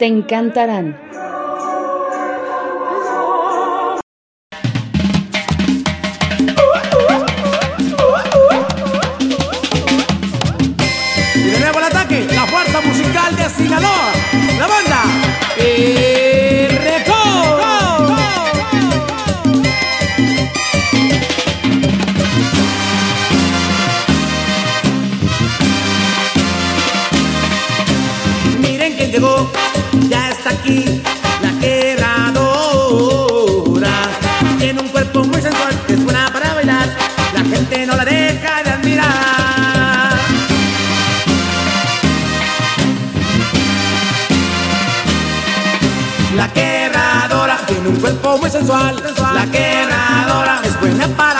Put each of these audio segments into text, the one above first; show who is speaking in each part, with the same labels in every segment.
Speaker 1: Te encantarán.
Speaker 2: Cuerpo muy sensual, la quebradora es buena para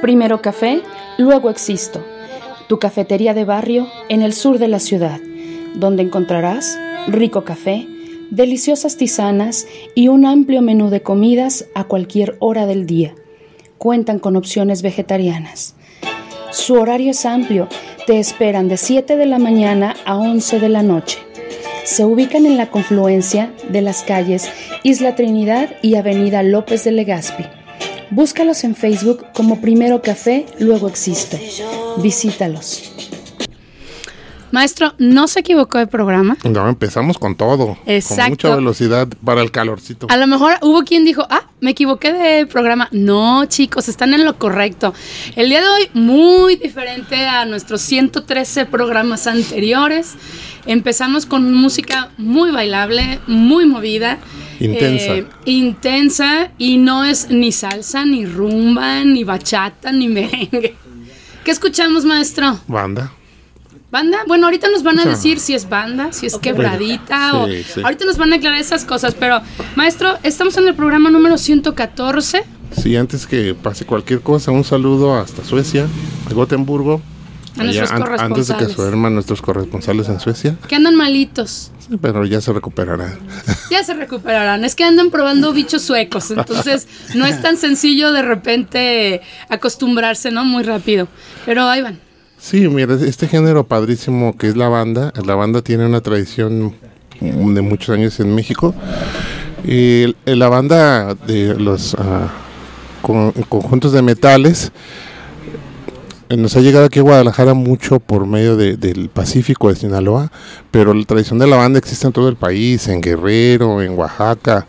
Speaker 1: Primero café, luego existo. Tu cafetería de barrio en el sur de la ciudad, donde encontrarás rico café, deliciosas tisanas y un amplio menú de comidas a cualquier hora del día. Cuentan con opciones vegetarianas. Su horario es amplio, te esperan de 7 de la mañana a 11 de la noche. Se ubican en la confluencia de las calles Isla Trinidad y Avenida López de Legazpi. Búscalos en Facebook como Primero Café, luego Existo. Visítalos.
Speaker 3: Maestro, no se equivocó de programa.
Speaker 4: No, empezamos con todo.
Speaker 3: Exacto.
Speaker 4: Con mucha velocidad para el calorcito.
Speaker 3: A lo mejor hubo quien dijo, ah, me equivoqué de programa. No, chicos, están en lo correcto. El día de hoy, muy diferente a nuestros 113 programas anteriores. Empezamos con música muy bailable, muy movida.
Speaker 4: Intensa.
Speaker 3: eh, intensa y no es ni salsa, ni rumba, ni bachata, ni merengue. ¿Qué escuchamos, maestro?
Speaker 4: Banda.
Speaker 3: ¿Banda? Bueno, ahorita nos van a decir si es banda, si es quebradita o...
Speaker 4: Sí.
Speaker 3: Ahorita nos van a aclarar esas cosas, pero maestro, estamos en el programa número 114.
Speaker 4: Sí, antes que pase cualquier cosa, un saludo hasta Suecia, a Gotemburgo.
Speaker 3: A nuestros
Speaker 4: an- antes de que
Speaker 3: corresponsales.
Speaker 4: duerman nuestros corresponsales en Suecia,
Speaker 3: Que andan malitos.
Speaker 4: Sí, pero ya se recuperarán.
Speaker 3: Ya se recuperarán. Es que andan probando bichos suecos. Entonces, no es tan sencillo de repente acostumbrarse, ¿no? Muy rápido. Pero ahí van.
Speaker 4: Sí, mira, este género padrísimo que es la banda, la banda tiene una tradición de muchos años en México. Y la banda de los con- conjuntos de metales eh, nos ha llegado aquí a Guadalajara mucho por medio de- del Pacífico de Sinaloa, pero la tradición de la banda existe en todo el país, en Guerrero, en Oaxaca,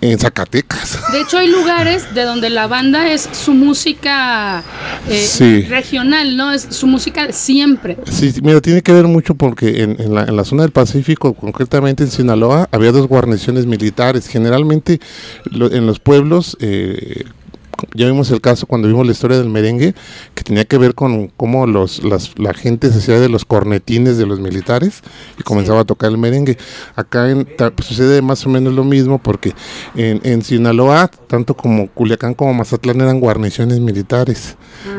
Speaker 4: en Zacatecas.
Speaker 3: De hecho, hay lugares de donde la banda es su música eh,
Speaker 4: Sí.
Speaker 3: regional, ¿no? Es su música de siempre.
Speaker 4: Sí, mira, tiene que ver mucho porque en, en la, en la zona del Pacífico, concretamente en Sinaloa, había dos guarniciones militares. Generalmente lo- en los pueblos, eh, ya vimos el caso cuando vimos la historia del merengue, que tenía que ver con cómo los, las- la gente se hacía de los cornetines de los militares y comenzaba a tocar el merengue. Acá en, pues, sucede más o menos lo mismo porque en, en Sinaloa, tanto como Culiacán como Mazatlán eran guarniciones militares.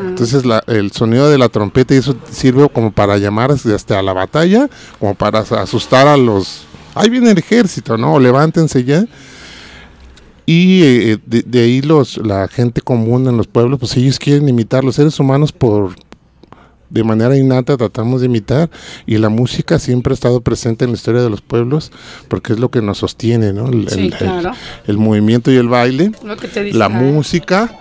Speaker 4: Entonces la- el sonido de la trompeta y eso sirve como para llamar hasta a la batalla, como para as- asustar a los... Ahí viene el ejército, ¿no? Levántense ya. Y eh, de, de ahí los la gente común en los pueblos, pues ellos quieren imitar los seres humanos por de manera innata tratamos de imitar y la música siempre ha estado presente en la historia de los pueblos porque es lo que nos sostiene, ¿no? El,
Speaker 3: Sí,
Speaker 4: el- el-
Speaker 3: claro.
Speaker 4: el movimiento y el baile
Speaker 3: Lo que te dice.
Speaker 4: la música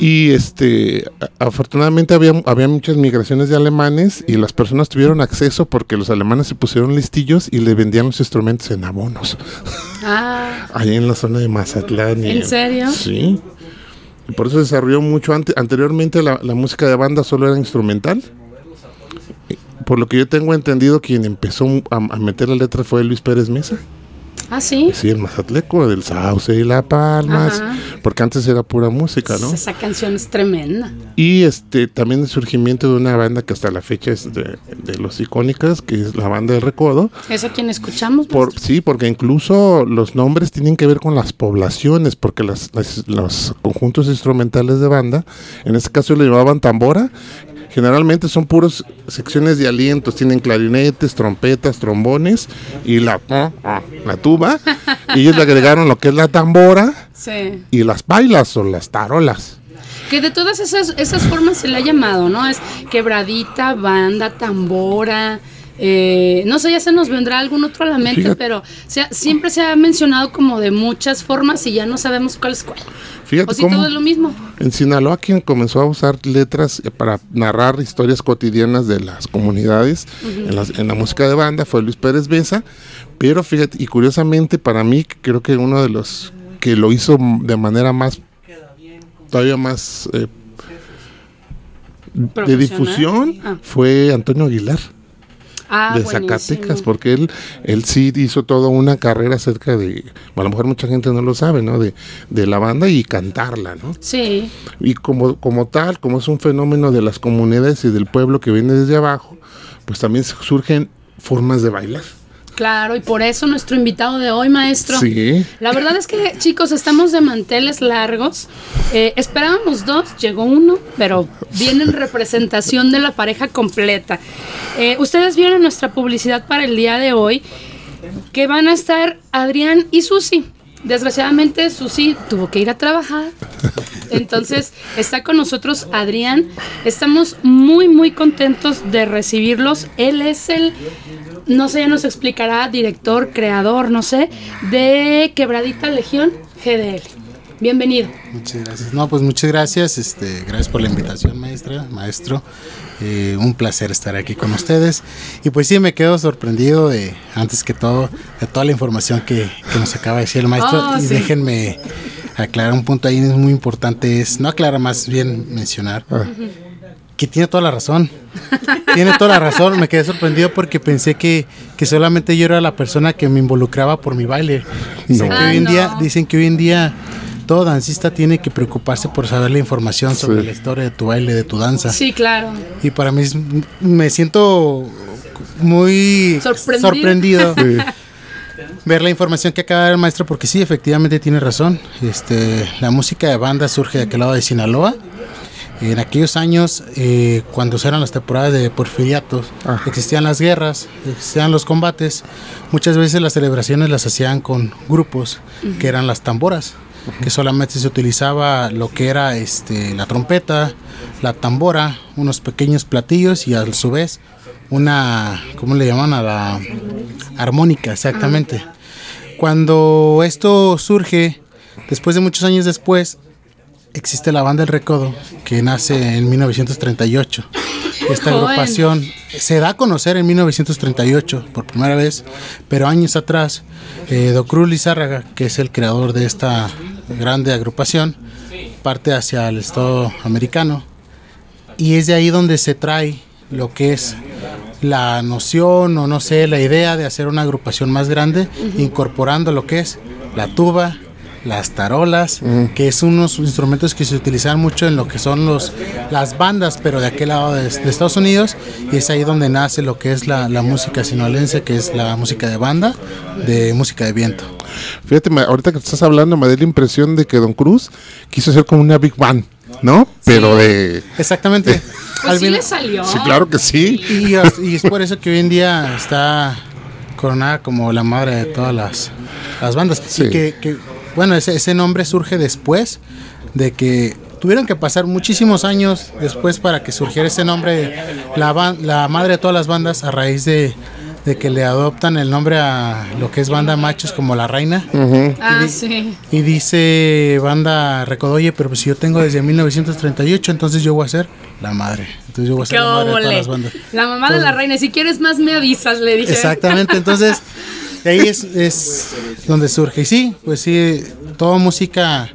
Speaker 4: y este afortunadamente había, había muchas migraciones de alemanes y las personas tuvieron acceso porque los alemanes se pusieron listillos y le vendían los instrumentos en abonos.
Speaker 3: Ah,
Speaker 4: ahí en la zona de Mazatlán y
Speaker 3: ¿En serio?
Speaker 4: sí. Y por eso se desarrolló mucho. Ante- anteriormente la, la música de banda solo era instrumental. Por lo que yo tengo entendido quien empezó a meter la letra fue Luis Pérez Mesa
Speaker 3: ah, sí.
Speaker 4: sí el mazatleco del sauce y la palmas
Speaker 3: Ajá.
Speaker 4: porque antes era pura música no
Speaker 3: Esa canción es tremenda.
Speaker 4: Y este también el surgimiento de una banda que hasta la fecha es de, de los icónicas, que es la banda del Recodo.
Speaker 3: ¿Es a quien escuchamos?
Speaker 4: Por, sí, porque incluso los nombres tienen que ver con las poblaciones, porque las, las- los conjuntos instrumentales de banda, en este caso le llamaban tambora, generalmente son puros secciones de alientos, tienen clarinetes, trompetas, trombones y la, la tuba. y ellos le agregaron lo que es la tambora
Speaker 3: Sí.
Speaker 4: y las bailas o las tarolas.
Speaker 3: Que de todas esas, esas formas se le ha llamado, ¿no? Es quebradita, banda, tambora. Eh, no sé, ya se nos vendrá algún otro a la mente,
Speaker 4: Fíjate.
Speaker 3: pero siempre se ha mencionado como de muchas formas y ya no sabemos cuál es cuál.
Speaker 4: Fíjate
Speaker 3: O si
Speaker 4: cómo-
Speaker 3: todo es lo mismo.
Speaker 4: En Sinaloa, quien comenzó a usar letras para narrar historias cotidianas de las comunidades en, las- en la música de banda fue Luis Pérez Besa, pero fíjate, y curiosamente para mí, creo que uno de los que lo hizo de manera más, todavía más eh, de difusión
Speaker 3: Ah.
Speaker 4: fue Antonio Aguilar
Speaker 3: Ah,
Speaker 4: de
Speaker 3: buenísimo.
Speaker 4: Zacatecas, porque él, él sí hizo toda una carrera acerca de, a lo mejor mucha gente no lo sabe, ¿no? De, de la banda y cantarla, ¿no?
Speaker 3: Sí,
Speaker 4: Y como, como tal, como es un fenómeno de las comunidades y del pueblo que viene desde abajo, pues también surgen formas de bailar.
Speaker 3: Claro, y por eso nuestro invitado de hoy, maestro.
Speaker 4: Sí.
Speaker 3: La verdad es que, chicos, estamos de manteles largos. Eh, esperábamos dos, llegó uno, pero viene en representación de la pareja completa. Eh, ustedes vieron nuestra publicidad para el día de hoy, que van a estar Adrián y Susi. Desgraciadamente, Susi tuvo que ir a trabajar. Entonces, está con nosotros Adrián. Estamos muy, muy contentos de recibirlos. Él es el, no sé, ya nos explicará, director, creador, no sé, de Quebradita Legión GDL.
Speaker 1: Bienvenido.
Speaker 5: Muchas gracias. No, pues muchas gracias. Este, gracias por la invitación, maestra, maestro. Eh, un placer estar aquí con ustedes. Y pues sí, me quedo sorprendido de, antes que todo, de toda la información que, que nos acaba de decir el maestro.
Speaker 1: Oh,
Speaker 5: y
Speaker 1: sí.
Speaker 5: déjenme aclarar un punto ahí es muy importante. Es, no aclarar, más bien mencionar. Que tiene toda la razón. Tiene toda la razón. Me quedé sorprendido porque pensé que, que solamente yo era la persona que me involucraba por mi baile. Dicen,
Speaker 4: No.
Speaker 5: que, hoy en
Speaker 1: Ah,
Speaker 5: día, dicen que hoy en día todo dancista tiene que preocuparse por saber la información sobre
Speaker 4: Sí.
Speaker 5: la historia de tu baile, de tu danza.
Speaker 1: Sí, claro.
Speaker 5: Y para mí es- me siento muy
Speaker 1: Sorprendido.
Speaker 5: sorprendido
Speaker 4: Sí.
Speaker 5: ver la información que acaba de dar el maestro porque sí, efectivamente tiene razón. Este, la música de banda surge de aquel lado de Sinaloa. En aquellos años, eh, cuando eran las temporadas de porfiriatos,
Speaker 4: Ah.
Speaker 5: existían las guerras, existían los combates. Muchas veces las celebraciones las hacían con grupos que eran las tamboras, que solamente se utilizaba lo que era este, la trompeta, la tambora, unos pequeños platillos y a su vez una, ¿cómo le llaman? A la armónica, exactamente. Cuando esto surge, después de muchos años después, existe la banda El Recodo, que nace en 1938. Esta agrupación se da a conocer en 1938 por primera vez, pero años atrás, eh, Docruz Lizárraga, que es el creador de esta grande agrupación, parte hacia el Estado americano y es de ahí donde se trae lo que es la noción o no sé, la idea de hacer una agrupación más grande, incorporando lo que es la tuba, las tarolas, que es unos instrumentos que se utilizan mucho en lo que son los las bandas, pero de aquel lado de, de Estados Unidos, y es ahí donde nace lo que es la, la música sinolense, que es la música de banda, de música de viento.
Speaker 4: Fíjate, ahorita que estás hablando me da la impresión de que Don Cruz quiso hacer como una Big Band, ¿no? Pero de...
Speaker 5: Exactamente.
Speaker 1: Pues
Speaker 5: Al
Speaker 1: sí
Speaker 5: fin-
Speaker 1: le salió.
Speaker 4: Sí, claro que sí.
Speaker 5: Y, es- y es por eso que hoy en día está coronada como la madre de todas las, las bandas.
Speaker 4: Sí.
Speaker 5: Y que, que, bueno, ese, ese nombre surge después de que tuvieron que pasar muchísimos años después para que surgiera ese nombre, la, la madre de todas las bandas, a raíz de, de que le adoptan el nombre a lo que es banda machos como la reina.
Speaker 1: Ah,
Speaker 5: Y
Speaker 1: sí.
Speaker 5: Y dice banda Recodoye, pero pues si yo tengo desde 1938, entonces yo voy a ser la madre. Entonces yo voy a ser la madre de todas las bandas.
Speaker 1: La mamá de la reina. Si quieres más, me avisas, le dije.
Speaker 5: Exactamente, entonces de ahí es, es donde surge. Y sí, pues sí, toda música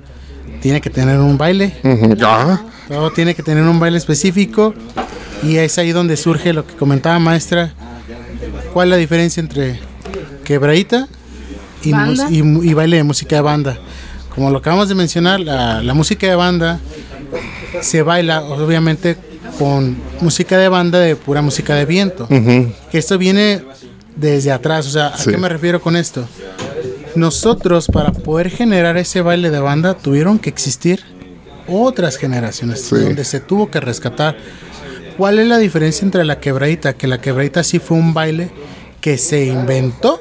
Speaker 5: tiene que tener un baile,
Speaker 4: Ya.
Speaker 5: todo tiene que tener un baile específico y es ahí donde surge lo que comentaba maestra, cuál es la diferencia entre quebradita y, baile de música de banda. Como lo acabamos de mencionar, la, la música de banda se baila obviamente con música de banda de pura música de viento. Que esto viene desde atrás, o sea, ¿a
Speaker 4: Sí.
Speaker 5: qué me refiero con esto? Nosotros para poder generar ese baile de banda tuvieron que existir otras generaciones
Speaker 4: Sí.
Speaker 5: donde se tuvo que rescatar. ¿Cuál es la diferencia entre la quebradita? Que la quebradita sí fue un baile que se inventó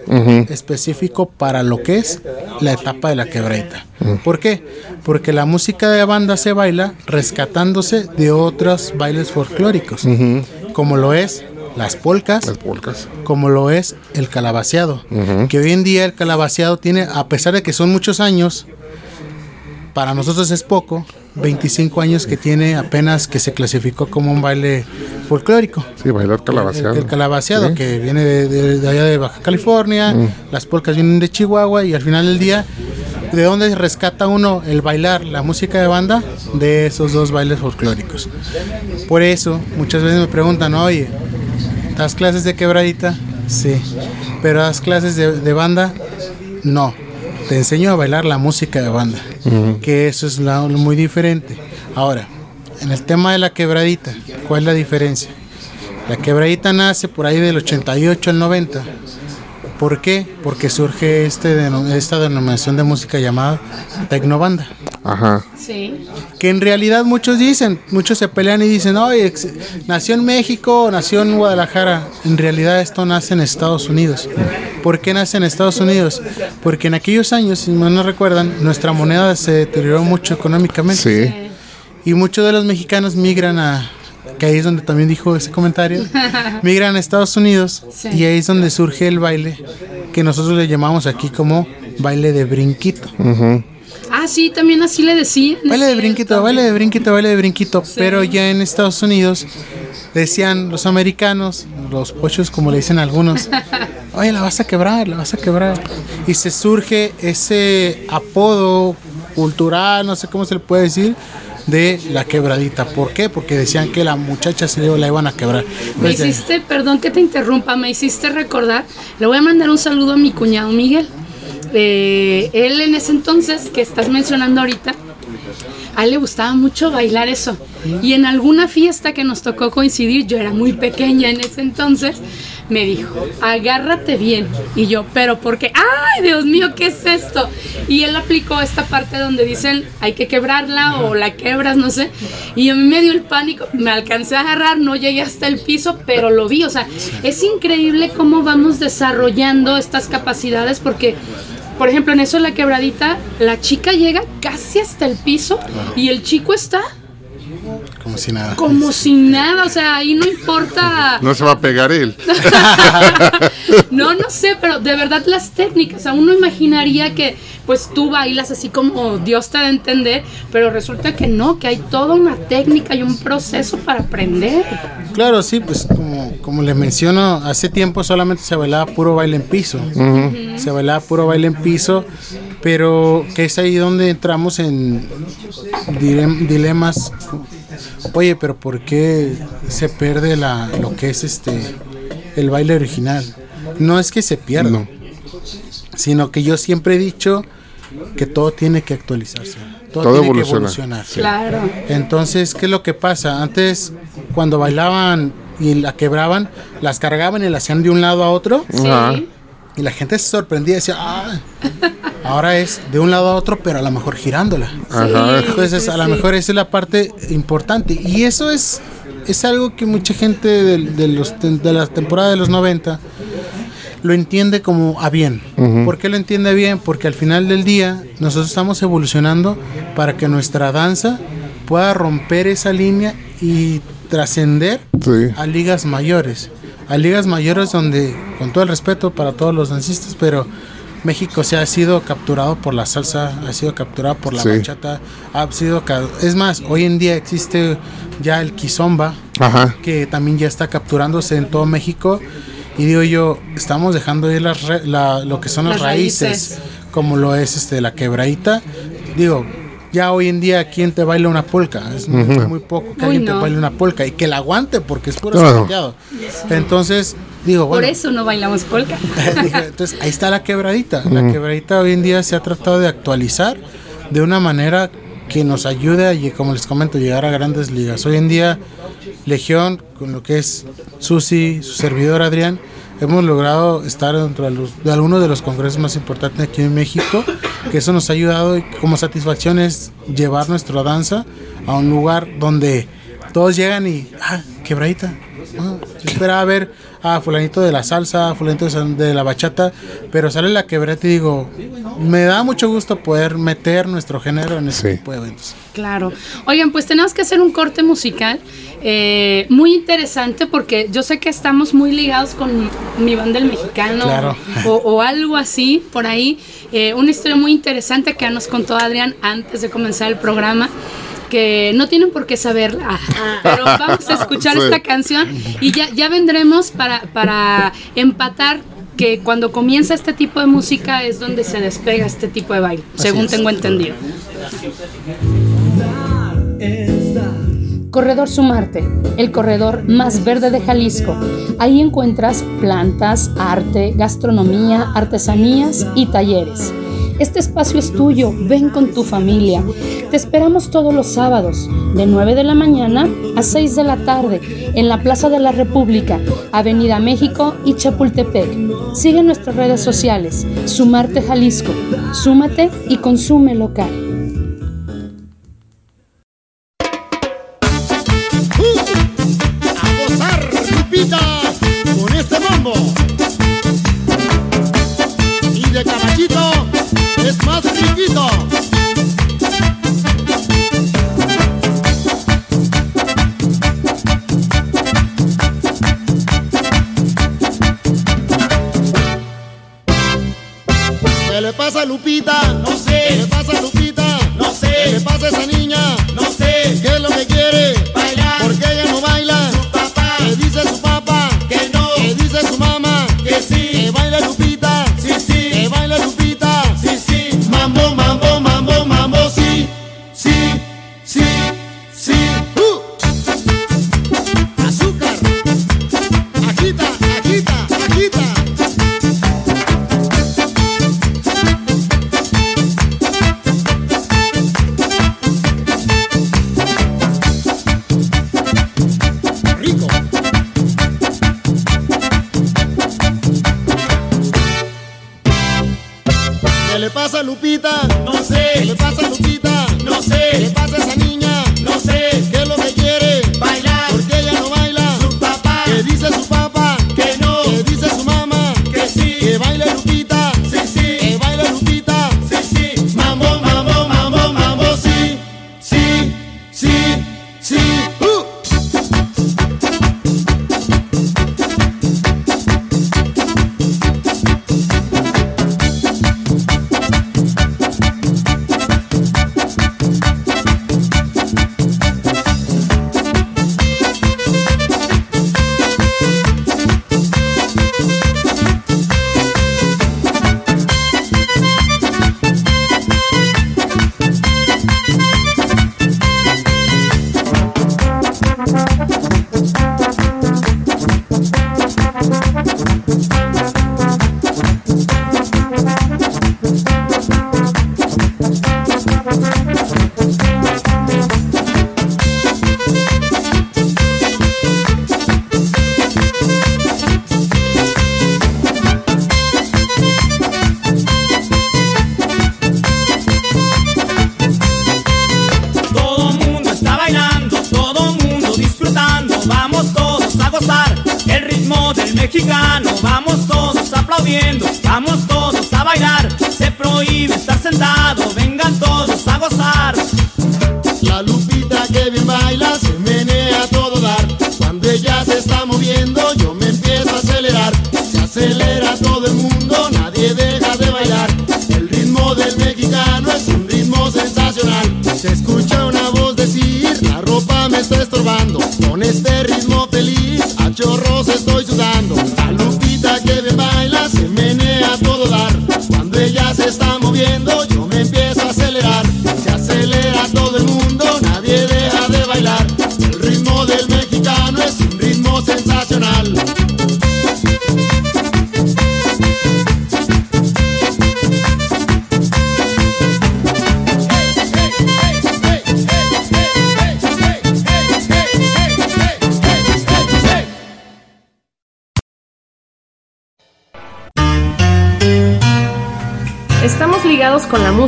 Speaker 5: específico para lo que es la etapa de la quebradita. ¿Por qué? Porque la música de banda se baila rescatándose de otros bailes folclóricos, como lo es las polcas,
Speaker 4: Las polcas.
Speaker 5: como lo es el calabaceado. Que hoy en día el calabaceado tiene, a pesar de que son muchos años, para nosotros es poco, 25 años que tiene apenas que se clasificó como un baile folclórico.
Speaker 4: Sí, bailar calabaceado.
Speaker 5: El, el calabaceado
Speaker 4: Sí.
Speaker 5: que viene de, de- de allá de Baja California, las polcas vienen de Chihuahua y al final del día, ¿de dónde rescata uno el bailar la música de banda? De esos dos bailes folclóricos. Por eso, muchas veces me preguntan, oye, ¿das clases de quebradita? Sí. ¿Pero das clases de, de banda? No. Te enseño a bailar la música de banda, que eso es la- muy diferente. Ahora, en el tema de la quebradita, ¿cuál es la diferencia? La quebradita nace por ahí del 88 al 90. ¿Por qué? Porque surge este esta denominación de música llamada tecnobanda.
Speaker 4: Ajá.
Speaker 1: Sí.
Speaker 5: Que en realidad muchos dicen, muchos se pelean y dicen, oye, ex- nació en México, nació en Guadalajara. En realidad esto nace en Estados Unidos. ¿Por qué nace en Estados Unidos? Porque en aquellos años, si mal no recuerdan, nuestra moneda se deterioró mucho económicamente.
Speaker 4: Sí.
Speaker 5: Y muchos de los mexicanos migran a, que ahí es donde también dijo ese comentario, migran a Estados Unidos
Speaker 1: Sí.
Speaker 5: y ahí es donde surge el baile que nosotros le llamamos aquí como baile de brinquito.
Speaker 4: Ujú.
Speaker 3: Ah, sí, también así le decían.
Speaker 5: Baile de brinquito, baile de brinquito, baile de brinquito. Pero ya en Estados Unidos decían los americanos, los pochos como le dicen algunos, oye, la vas a quebrar, la vas a quebrar. Y se surge ese apodo cultural, no sé cómo se le puede decir, de la quebradita. ¿Por qué? Porque decían que la muchacha se le- la iban a quebrar.
Speaker 3: Me hiciste, perdón que te interrumpa, me hiciste recordar. Le voy a mandar un saludo a mi cuñado Miguel. Eh, él en ese entonces que estás mencionando ahorita, a él le gustaba mucho bailar eso. Y en alguna fiesta que nos tocó coincidir, yo era muy pequeña en ese entonces, me dijo, agárrate bien. Y yo, pero porque, ay Dios mío, ¿qué es esto? Y él aplicó esta parte donde dicen, hay que quebrarla o la quebras, no sé. Y a mí me dio el pánico, me alcancé a agarrar, no llegué hasta el piso, pero lo vi. O sea, es increíble cómo vamos desarrollando estas capacidades porque por ejemplo, en eso la quebradita, la chica llega casi hasta el piso y el chico está
Speaker 5: como si nada.
Speaker 3: como sin nada, o sea, ahí no importa.
Speaker 4: No se va a pegar él.
Speaker 3: No, no sé, pero de verdad las técnicas, o sea, uno imaginaría que pues tú bailas así como Dios te da a entender, pero resulta que no, que hay toda una técnica y un proceso para aprender.
Speaker 5: Claro, sí, pues como, como les menciono, hace tiempo solamente se bailaba puro baile en piso. Se bailaba puro baile en piso, pero que es ahí donde entramos en dilem- dilemas. Oye, pero ¿por qué se pierde la, lo que es este el baile original? No es que se pierda,
Speaker 4: No.
Speaker 5: sino que yo siempre he dicho que todo tiene que actualizarse. Todo,
Speaker 4: Todo
Speaker 5: tiene
Speaker 4: evoluciona.
Speaker 5: que evolucionar.
Speaker 3: Claro.
Speaker 5: Entonces, ¿qué es lo que pasa? Antes, cuando bailaban y la quebraban, las cargaban y la hacían de un lado a otro.
Speaker 3: Sí.
Speaker 5: Y la gente se sorprendía y decía, ah, ahora es de un lado a otro, pero a lo mejor girándola.
Speaker 4: Ajá.
Speaker 5: Entonces, a lo mejor esa es la parte importante. Y eso es, es algo que mucha gente de, de los, de la temporada de los 90 lo entiende como a bien. ¿Por qué lo entiende bien? Porque al final del día nosotros estamos evolucionando para que nuestra danza pueda romper esa línea y trascender
Speaker 4: Sí.
Speaker 5: a ligas mayores. A ligas mayores donde, con todo el respeto para todos los danzistas, pero México se ha sido capturado por la salsa, ha sido capturado por la
Speaker 4: Sí.
Speaker 5: bachata, ha sido... Es más, hoy en día existe ya el kizomba,
Speaker 4: Ajá.
Speaker 5: que también ya está capturándose en todo México. Y digo yo, estamos dejando ir las la- lo que son las,
Speaker 3: Las
Speaker 5: raíces,
Speaker 3: raíces.
Speaker 5: como lo es este la quebradita. Digo, ya hoy en día, ¿quién te baila una polca? Es muy, muy poco que
Speaker 3: Uy,
Speaker 5: alguien
Speaker 3: no.
Speaker 5: te baile una polca y que la aguante porque es puro
Speaker 4: Claro.
Speaker 5: Entonces, digo,
Speaker 3: Por
Speaker 5: bueno.
Speaker 3: eso no bailamos polka.
Speaker 5: Dije, Entonces ahí está la quebradita. La quebradita hoy en día se ha tratado de actualizar de una manera que nos ayude a, como les comento, llegar a grandes ligas. Hoy en día, Legión, con lo que es Susi, su servidor Adrián, hemos logrado estar dentro de, de algunos de los congresos más importantes aquí en México, que eso nos ha ayudado y como satisfacción es llevar nuestra danza a un lugar donde todos llegan y, ah, quebradita. Ah, yo esperaba ver a fulanito de la salsa, a fulanito de la bachata, pero sale la quebreta y digo, me da mucho gusto poder meter nuestro género en ese
Speaker 4: Sí.
Speaker 5: tipo de eventos.
Speaker 3: Claro. Oigan, pues tenemos que hacer un corte musical eh, muy interesante porque yo sé que estamos muy ligados con mi banda el mexicano
Speaker 5: Claro.
Speaker 3: o, o algo así por ahí. Eh, una historia muy interesante que ya nos contó Adrián antes de comenzar el programa que no tienen por qué saberla, pero vamos a escuchar
Speaker 4: Sí.
Speaker 3: esta canción y ya, ya vendremos para, para empatar que cuando comienza este tipo de música es donde se despega este tipo de baile, según
Speaker 5: es.
Speaker 3: tengo entendido. Corredor Sumarte, el corredor más verde de Jalisco. Ahí encuentras plantas, arte, gastronomía, artesanías y talleres. Este espacio es tuyo, ven con tu familia. Te esperamos todos los sábados, de 9 de la mañana a 6 de la tarde, en la Plaza de la República, Avenida México y Chapultepec. Sigue nuestras redes sociales, Sumarte Jalisco. Súmate y consume local.
Speaker 6: Vamos todos aplaudiendo, vamos todos a bailar. Se prohíbe estar sentado, vengan todos a gozar.
Speaker 1: Está moviendo,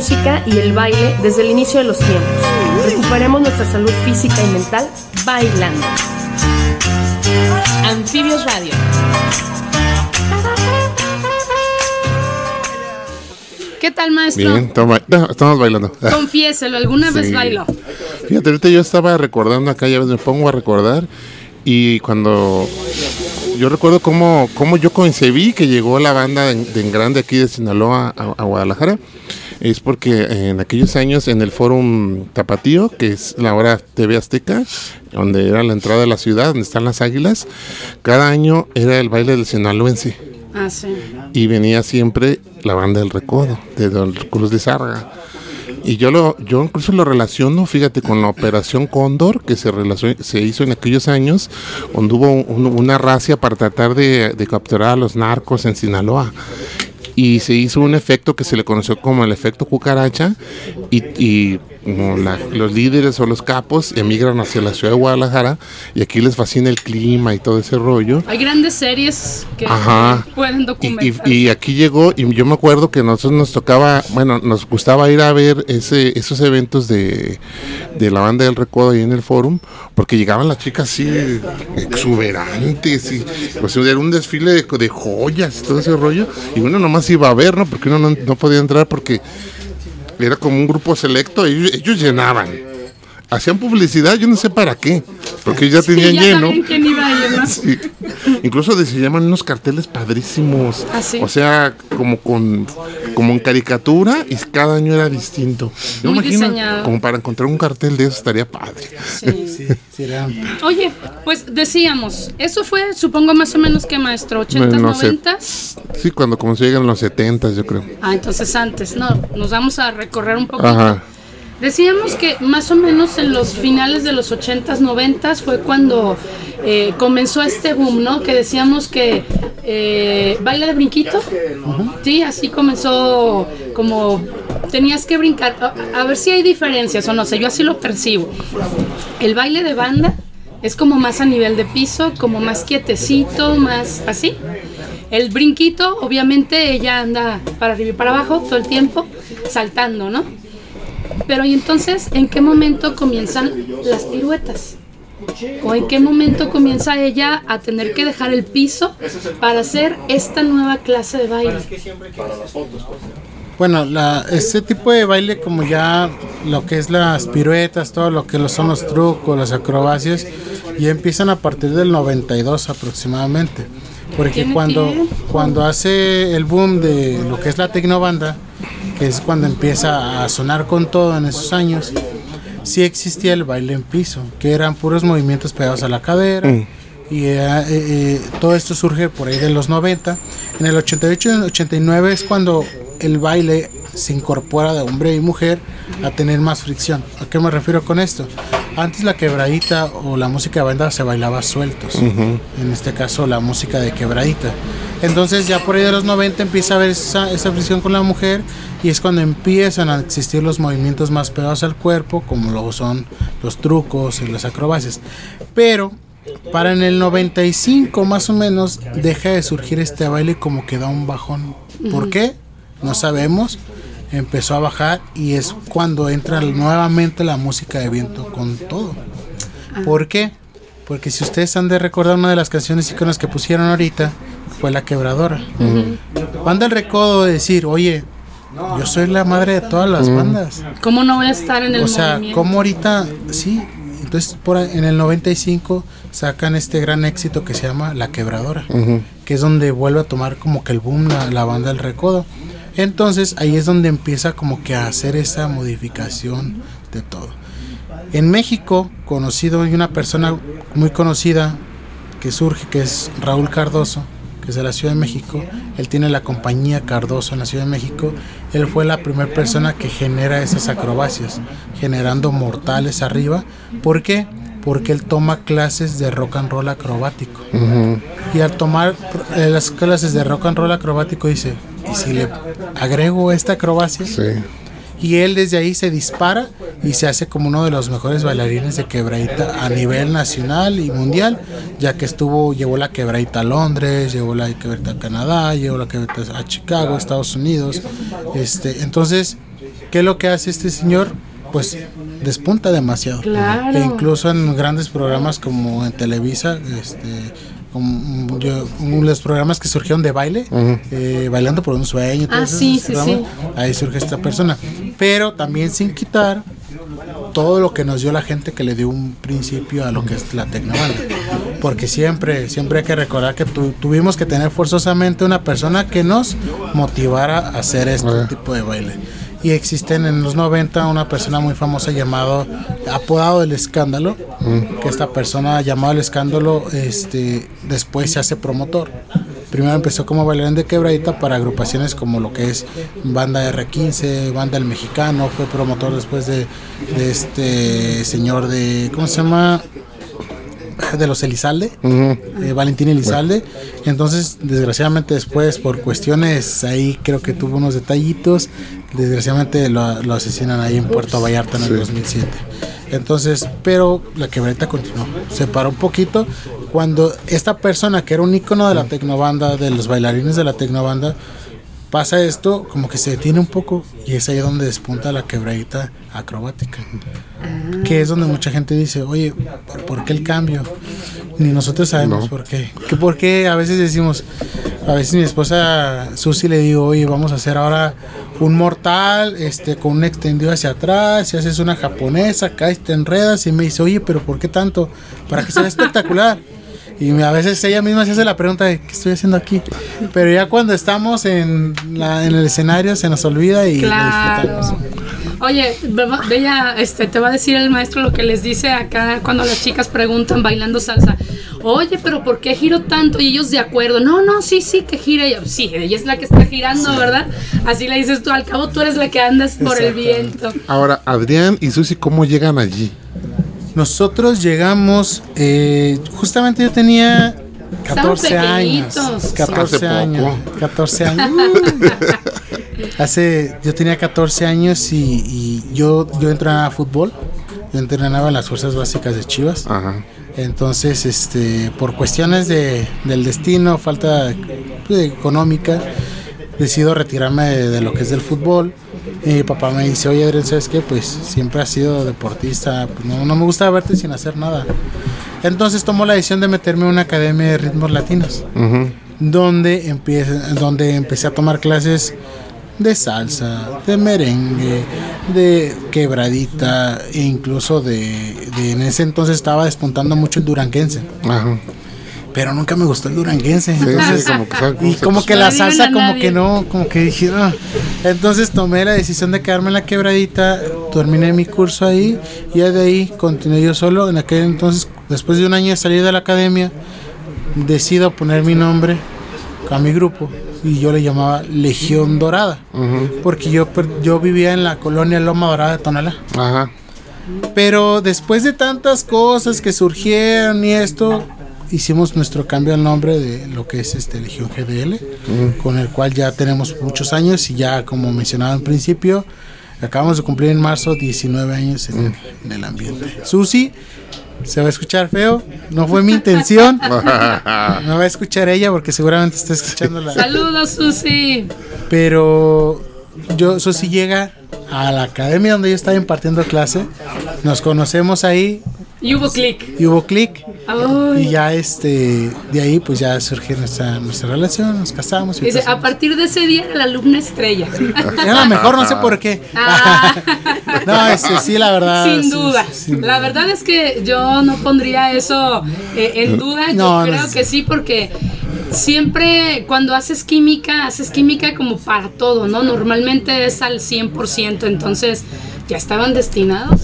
Speaker 3: música y el baile desde el inicio de los tiempos. Recuperemos nuestra salud física y mental bailando. Anfibios Radio. ¿Qué tal, maestro?
Speaker 4: Bien, toma- no, estamos bailando.
Speaker 3: Confiéselo, ¿alguna vez
Speaker 4: Sí.
Speaker 3: bailó?
Speaker 4: Fíjate, ahorita yo estaba recordando acá, ya me pongo a recordar. Y cuando yo recuerdo cómo, cómo yo concebí que llegó la banda de, de en grande aquí de Sinaloa a, a Guadalajara, es porque en aquellos años en el Fórum Tapatío, que es la hora TV Azteca, donde era la entrada de la ciudad, donde están las águilas, cada año era el baile del sinaloense.
Speaker 3: Ah, sí.
Speaker 4: y venía siempre la banda del recodo de Don Cruz de Sarga y yo lo yo incluso lo relaciono fíjate con la operación Cóndor que se se hizo en aquellos años donde hubo un- una racia para tratar de, de capturar a los narcos en Sinaloa y se hizo un efecto que se le conoció como el efecto cucaracha y, y como la- los líderes o los capos emigran hacia la ciudad de Guadalajara y aquí les fascina el clima y todo ese rollo
Speaker 3: Hay grandes series que
Speaker 4: Ajá.
Speaker 3: pueden
Speaker 4: y,
Speaker 3: documentar.
Speaker 4: y- y aquí llegó, y yo me acuerdo que nosotros nos tocaba, bueno, nos gustaba ir a ver ese, esos eventos de, de la banda del recodo ahí en el forum, porque llegaban las chicas así exuberantes, y pues era un desfile de, de joyas y todo ese rollo, y uno nomás iba a ver, ¿no? Porque uno no, no podía entrar porque era como un grupo selecto, ellos, ellos llenaban. Hacían publicidad, yo no sé para qué, porque ya
Speaker 3: Sí,
Speaker 4: tenían
Speaker 3: ya
Speaker 4: lleno.
Speaker 3: sabían quién iba a llenar.
Speaker 4: Sí. Incluso de- se llaman unos carteles padrísimos.
Speaker 3: ¿Ah, sí?
Speaker 4: O sea, como con como en caricatura y cada año era distinto. Yo
Speaker 3: Muy
Speaker 4: imagino
Speaker 3: diseñado.
Speaker 4: como para encontrar un cartel de eso estaría padre.
Speaker 3: Sí.
Speaker 5: Sí, sí, era-
Speaker 3: Oye, pues decíamos, eso fue, supongo, más o menos que maestro, 80s,
Speaker 4: No sé.
Speaker 3: 90s.
Speaker 4: Sí, cuando como se llegan los 70 yo creo.
Speaker 3: Ah, entonces antes, no, nos vamos a recorrer un poco.
Speaker 4: Ajá.
Speaker 3: Decíamos que más o menos en los finales de los 80s, 90s fue cuando eh, comenzó este boom, ¿no? Que decíamos que eh, baila de brinquito. Sí, así comenzó como tenías que brincar. A, a ver si hay diferencias o no sé, yo así lo percibo. El baile de banda es como más a nivel de piso, como más quietecito, más así. El brinquito, obviamente, ella anda para arriba y para abajo todo el tiempo, saltando, ¿no? Pero ¿y entonces en qué momento comienzan las piruetas? ¿O en qué momento comienza ella a tener que dejar el piso para hacer esta nueva clase de baile?
Speaker 5: Bueno, la, este tipo de baile, como ya lo que es las piruetas, todo lo que son los trucos, las acrobacias, ya empiezan a partir del 92 aproximadamente. Porque cuando, cuando hace el boom de lo que es la tecnobanda, que es cuando empieza a sonar con todo en esos años, sí existía el baile en piso, que eran puros movimientos pegados a la cadera. Y eh, eh, eh, todo esto surge por ahí de los 90. En el 88 y el 89 es cuando el baile se incorpora de hombre y mujer a tener más fricción. ¿A qué me refiero con esto? Antes la quebradita o la música de banda se bailaba sueltos. En este caso la música de quebradita. Entonces ya por ahí de los 90 empieza a haber esa, esa fricción con la mujer y es cuando empiezan a existir los movimientos más pegados al cuerpo, como lo son los trucos y las acrobacias. Pero para en el 95 más o menos deja de surgir este baile como que da un bajón. ¿Por qué? No sabemos. Empezó a bajar y es cuando entra nuevamente la música de viento con todo. ¿Por qué? Porque si ustedes han de recordar una de las canciones iconas que pusieron ahorita, fue La Quebradora. Banda el recodo de decir, oye, yo soy la madre de todas las bandas.
Speaker 3: ¿Cómo no voy a estar en el
Speaker 5: O sea,
Speaker 3: movimiento?
Speaker 5: como ahorita, sí. Entonces, por en el 95 sacan este gran éxito que se llama La Quebradora, que es donde vuelve a tomar como que el boom la, la banda del recodo. Entonces, ahí es donde empieza como que a hacer esa modificación de todo. En México, conocido y una persona muy conocida que surge, que es Raúl Cardoso, que es de la Ciudad de México. Él tiene la compañía Cardoso en la Ciudad de México. Él fue la primera persona que genera esas acrobacias, generando mortales arriba. ¿Por qué? Porque él toma clases de rock and roll acrobático. Y al tomar eh, las clases de rock and roll acrobático dice, ¿y si le agrego esta acrobacia?
Speaker 4: Sí.
Speaker 5: Y él desde ahí se dispara y se hace como uno de los mejores bailarines de quebradita a nivel nacional y mundial, ya que estuvo, llevó la quebradita a Londres, llevó la quebradita a Canadá, llevó la quebradita a Chicago, Estados Unidos. Este, entonces, ¿qué es lo que hace este señor? Pues despunta demasiado.
Speaker 3: Claro.
Speaker 5: E incluso en grandes programas como en Televisa, este, como, yo- los programas que surgieron de baile, eh, bailando por un sueño,
Speaker 3: Ah,
Speaker 5: todos
Speaker 3: sí,
Speaker 5: esos
Speaker 3: sí,
Speaker 5: programas,
Speaker 3: sí.
Speaker 5: ahí surge esta persona. Pero también sin quitar todo lo que nos dio la gente que le dio un principio a lo que es la tecnobanda. Porque siempre, siempre hay que recordar que tu- tuvimos que tener forzosamente una persona que nos motivara a hacer este tipo de baile. Y existen en los 90 una persona muy famosa llamado, apodado El Escándalo, que esta persona llamado El Escándalo, este, después se hace promotor. Primero empezó como bailarín de quebradita para agrupaciones como lo que es Banda R15, Banda El Mexicano, fue promotor después de, de este señor de, ¿cómo se llama? De los Elizalde, eh, Valentín Elizalde. Entonces, desgraciadamente después, por cuestiones ahí creo que tuvo unos detallitos, desgraciadamente lo, lo asesinan ahí en Puerto Vallarta en el 2007. Entonces, pero la quebradita continuó. Se paró un poquito cuando esta persona que era un icono de la tecnobanda, de los bailarines de la tecnobanda, pasa esto, como que se detiene un poco y es ahí donde despunta la quebradita acrobática. Que es donde mucha gente dice, oye, ¿por, por qué el cambio? Ni nosotros sabemos
Speaker 4: No.
Speaker 5: por qué. Que porque a veces decimos, a veces mi esposa Susi le digo, oye, vamos a hacer ahora un mortal, este, con un extendido hacia atrás, y haces una japonesa, caes, te enredas, y me dice, oye, pero ¿por qué tanto? Para que sea espectacular. Y a veces ella misma se hace la pregunta de qué estoy haciendo aquí. Pero ya cuando estamos en, la- en el escenario se nos olvida y
Speaker 3: Claro.
Speaker 5: disfrutamos.
Speaker 3: Oye, Be- Bella, este, te va a decir el maestro lo que les dice acá cuando las chicas preguntan bailando salsa. Oye, pero ¿por qué giro tanto? Y ellos de acuerdo. No, no, sí, sí, que gira. Y yo, sí, ella es la que está girando, ¿verdad? Así le dices tú, al cabo tú eres la que andas por el viento.
Speaker 4: Ahora, Adrián y Susi, ¿cómo llegan allí?
Speaker 5: Nosotros llegamos, eh, justamente yo tenía 14
Speaker 3: Estaban
Speaker 5: años.
Speaker 3: pequeñitos.
Speaker 5: 14
Speaker 4: Hace
Speaker 5: años. 14 años. Hace, yo tenía 14 años y, y yo, yo entrenaba fútbol. Yo entrenaba en las fuerzas básicas de Chivas.
Speaker 4: Ajá.
Speaker 5: Entonces, este, por cuestiones de, del destino, falta pues, económica, decido retirarme de, de lo que es del fútbol. Y mi papá me dice, oye Adrián, ¿sabes qué? Pues siempre has sido deportista, pues, no, no me gusta verte sin hacer nada. Entonces tomó la decisión de meterme en una academia de ritmos latinos, donde, empieza, donde empecé a tomar clases de salsa, de merengue, de quebradita e incluso de, de- en ese entonces estaba despuntando mucho el duranguense,
Speaker 4: Ajá.
Speaker 5: pero nunca me gustó el duranguense.
Speaker 4: Sí,
Speaker 5: entonces,
Speaker 4: sí, como que
Speaker 5: y como que la salsa como que no, como que dije, "Ah". entonces tomé la decisión de quedarme en la quebradita, terminé mi curso ahí y ya de ahí continué yo solo. En aquel entonces, después de un año de salir de la academia, decido poner mi nombre a mi grupo y yo le llamaba Legión Dorada, porque yo, yo vivía en la colonia Loma Dorada de Tonalá.
Speaker 4: Ajá.
Speaker 5: Pero después de tantas cosas que surgieron y esto, hicimos nuestro cambio al nombre de lo que es este Legión GDL, con el cual ya tenemos muchos años y ya como mencionaba en principio, acabamos de cumplir en marzo 19 años en, en el ambiente. Susi, se va a escuchar feo, no fue mi intención, me va a escuchar ella porque seguramente está escuchando la...
Speaker 3: Saludos, Susi.
Speaker 5: Pero yo, Susi llega a la academia donde yo estaba impartiendo clase, nos conocemos ahí.
Speaker 3: Y hubo clic.
Speaker 5: y hubo clic
Speaker 3: Ay.
Speaker 5: y ya este de ahí pues ya surgió nuestra, nuestra relación, nos casamos y
Speaker 3: Dice, a partir de ese día era la alumna estrella.
Speaker 5: Era la mejor, no sé por qué.
Speaker 3: Ah.
Speaker 5: no, este, sí, la verdad.
Speaker 3: Sin duda.
Speaker 5: sí, sí.
Speaker 3: La verdad es que yo no pondría eso eh, en duda. Yo
Speaker 5: No, no
Speaker 3: creo que sí, porque siempre cuando haces química, haces química como para todo, ¿no? Normalmente es al 100%, entonces ya estaban destinados.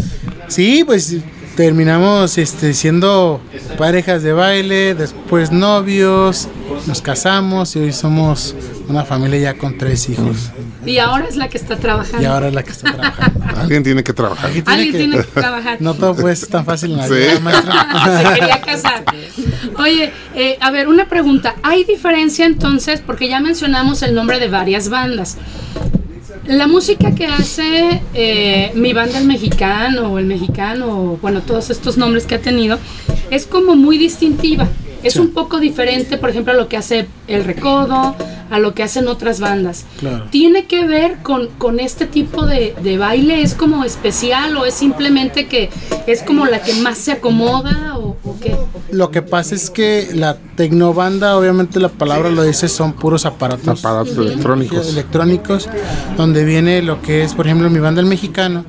Speaker 5: Sí, pues terminamos este, siendo parejas de baile, después novios, nos casamos y hoy somos una familia ya con tres hijos.
Speaker 3: Y ahora es la que está trabajando.
Speaker 5: Y ahora es la que está trabajando.
Speaker 4: Alguien tiene que trabajar.
Speaker 5: Tiene
Speaker 3: Alguien
Speaker 5: que-
Speaker 3: tiene que trabajar.
Speaker 5: No todo puede ser tan fácil en la
Speaker 4: Sí.
Speaker 5: vida, maestra.
Speaker 3: Se quería casar. Oye, eh, a ver, una pregunta. ¿Hay diferencia entonces? Porque ya mencionamos el nombre de varias bandas. La música que hace eh, mi banda el mexicano o el mexicano, o, bueno, todos estos nombres que ha tenido, es como muy distintiva. Es
Speaker 5: Sí.
Speaker 3: un poco diferente, por ejemplo, a lo que hace El Recodo, a lo que hacen otras bandas.
Speaker 5: Claro.
Speaker 3: ¿Tiene que ver con, con este tipo de, de baile? ¿Es como especial o es simplemente que es como la que más se acomoda o, o qué?
Speaker 5: Lo que pasa es que la tecnobanda, obviamente la palabra lo dice, son puros aparatos,
Speaker 4: Aparatos electrónicos.
Speaker 5: electrónicos, donde viene lo que es, por ejemplo, mi banda el mexicano,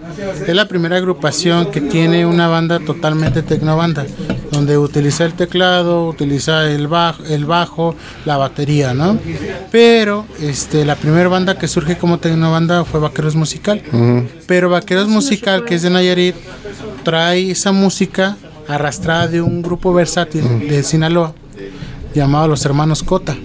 Speaker 5: es la primera agrupación que tiene una banda totalmente tecnobanda, donde utiliza el teclado, utiliza el bajo, el bajo, la batería, ¿no? Pero este, la primera banda que surge como tecnobanda fue Vaqueros Musical. Pero Vaqueros Musical, que es de Nayarit, trae esa música arrastrada de un grupo versátil de Sinaloa llamado los hermanos Cota.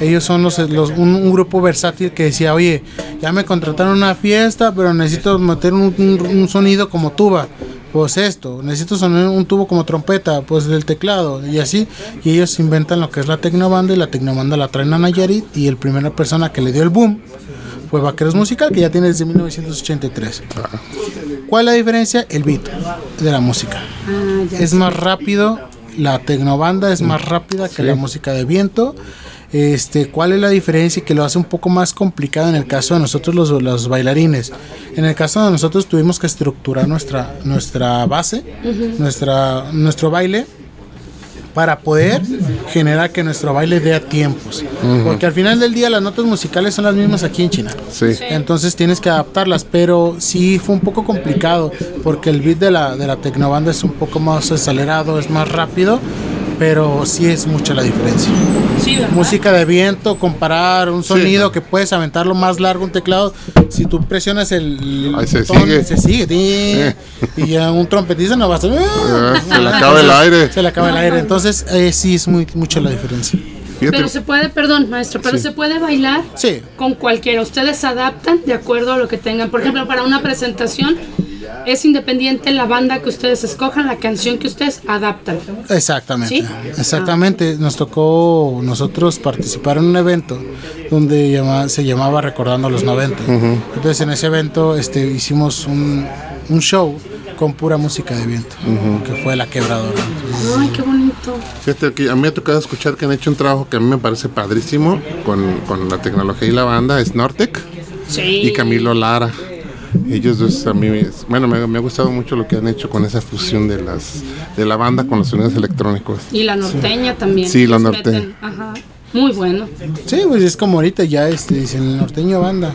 Speaker 5: Ellos son los, los- un, un grupo versátil que decía, oye, ya me contrataron una fiesta, pero necesito meter un, un- un sonido como tuba. Pues esto, necesito sonar un tubo como trompeta, pues el teclado y así. Y ellos inventan lo que es la tecnobanda y la tecnobanda la traen a Nayarit y el primera persona que le dio el boom fue Vaqueros Musical, que ya tiene desde 1983. ¿Cuál es la diferencia? El beat de la música.
Speaker 3: Ah.
Speaker 5: Es más rápido, la tecnobanda es más rápida que la música de viento. Este, ¿Cuál es la diferencia y que lo hace un poco más complicado en el caso de nosotros los, los bailarines? En el caso de nosotros tuvimos que estructurar nuestra, nuestra base, nuestra, nuestro baile para poder generar que nuestro baile dé a tiempos. Porque al final del día las notas musicales son las mismas aquí en China.
Speaker 4: Sí.
Speaker 5: Entonces tienes que adaptarlas, pero sí fue un poco complicado porque el beat de la, de la tecnobanda es un poco más acelerado, es más rápido, pero sí es mucha la diferencia. Música de viento, comparar un sonido que puedes aventarlo más largo un teclado, si tú presionas el
Speaker 4: Ahí se
Speaker 5: botón,
Speaker 4: sigue.
Speaker 5: se sigue, y a un trompetista no va a estar,
Speaker 4: Ah, se le acaba el aire.
Speaker 5: se le acaba el aire, entonces eh, sí es muy mucho la diferencia.
Speaker 4: Fíjate,
Speaker 3: Pero se puede, perdón, maestro, pero
Speaker 4: Sí.
Speaker 3: se puede bailar
Speaker 5: Sí.
Speaker 3: con cualquiera. Ustedes se adaptan de acuerdo a lo que tengan. Por ejemplo, para una presentación es independiente la banda que ustedes escojan, la canción que ustedes adaptan.
Speaker 5: Exactamente,
Speaker 3: ¿Sí?
Speaker 5: exactamente. Nos tocó nosotros participar en un evento donde llama- se llamaba Recordando los 90. Entonces en ese evento este, hicimos un, un show con pura música de viento, que fue La Quebradora.
Speaker 3: Ay, qué bonito.
Speaker 4: fíjate que a mí me ha tocado escuchar que han hecho un trabajo que a mí me parece padrísimo con, con la tecnología y la banda, es Nortec
Speaker 3: Sí.
Speaker 4: y Camilo Lara. Ellos dos a mí, me- bueno, me, me ha gustado mucho lo que han hecho con esa fusión de las de la banda con los sonidos electrónicos.
Speaker 3: Y la norteña también.
Speaker 4: Sí, la norteña.
Speaker 3: Ajá. Muy bueno.
Speaker 5: sí, pues es como ahorita ya este, dicen el norteño banda.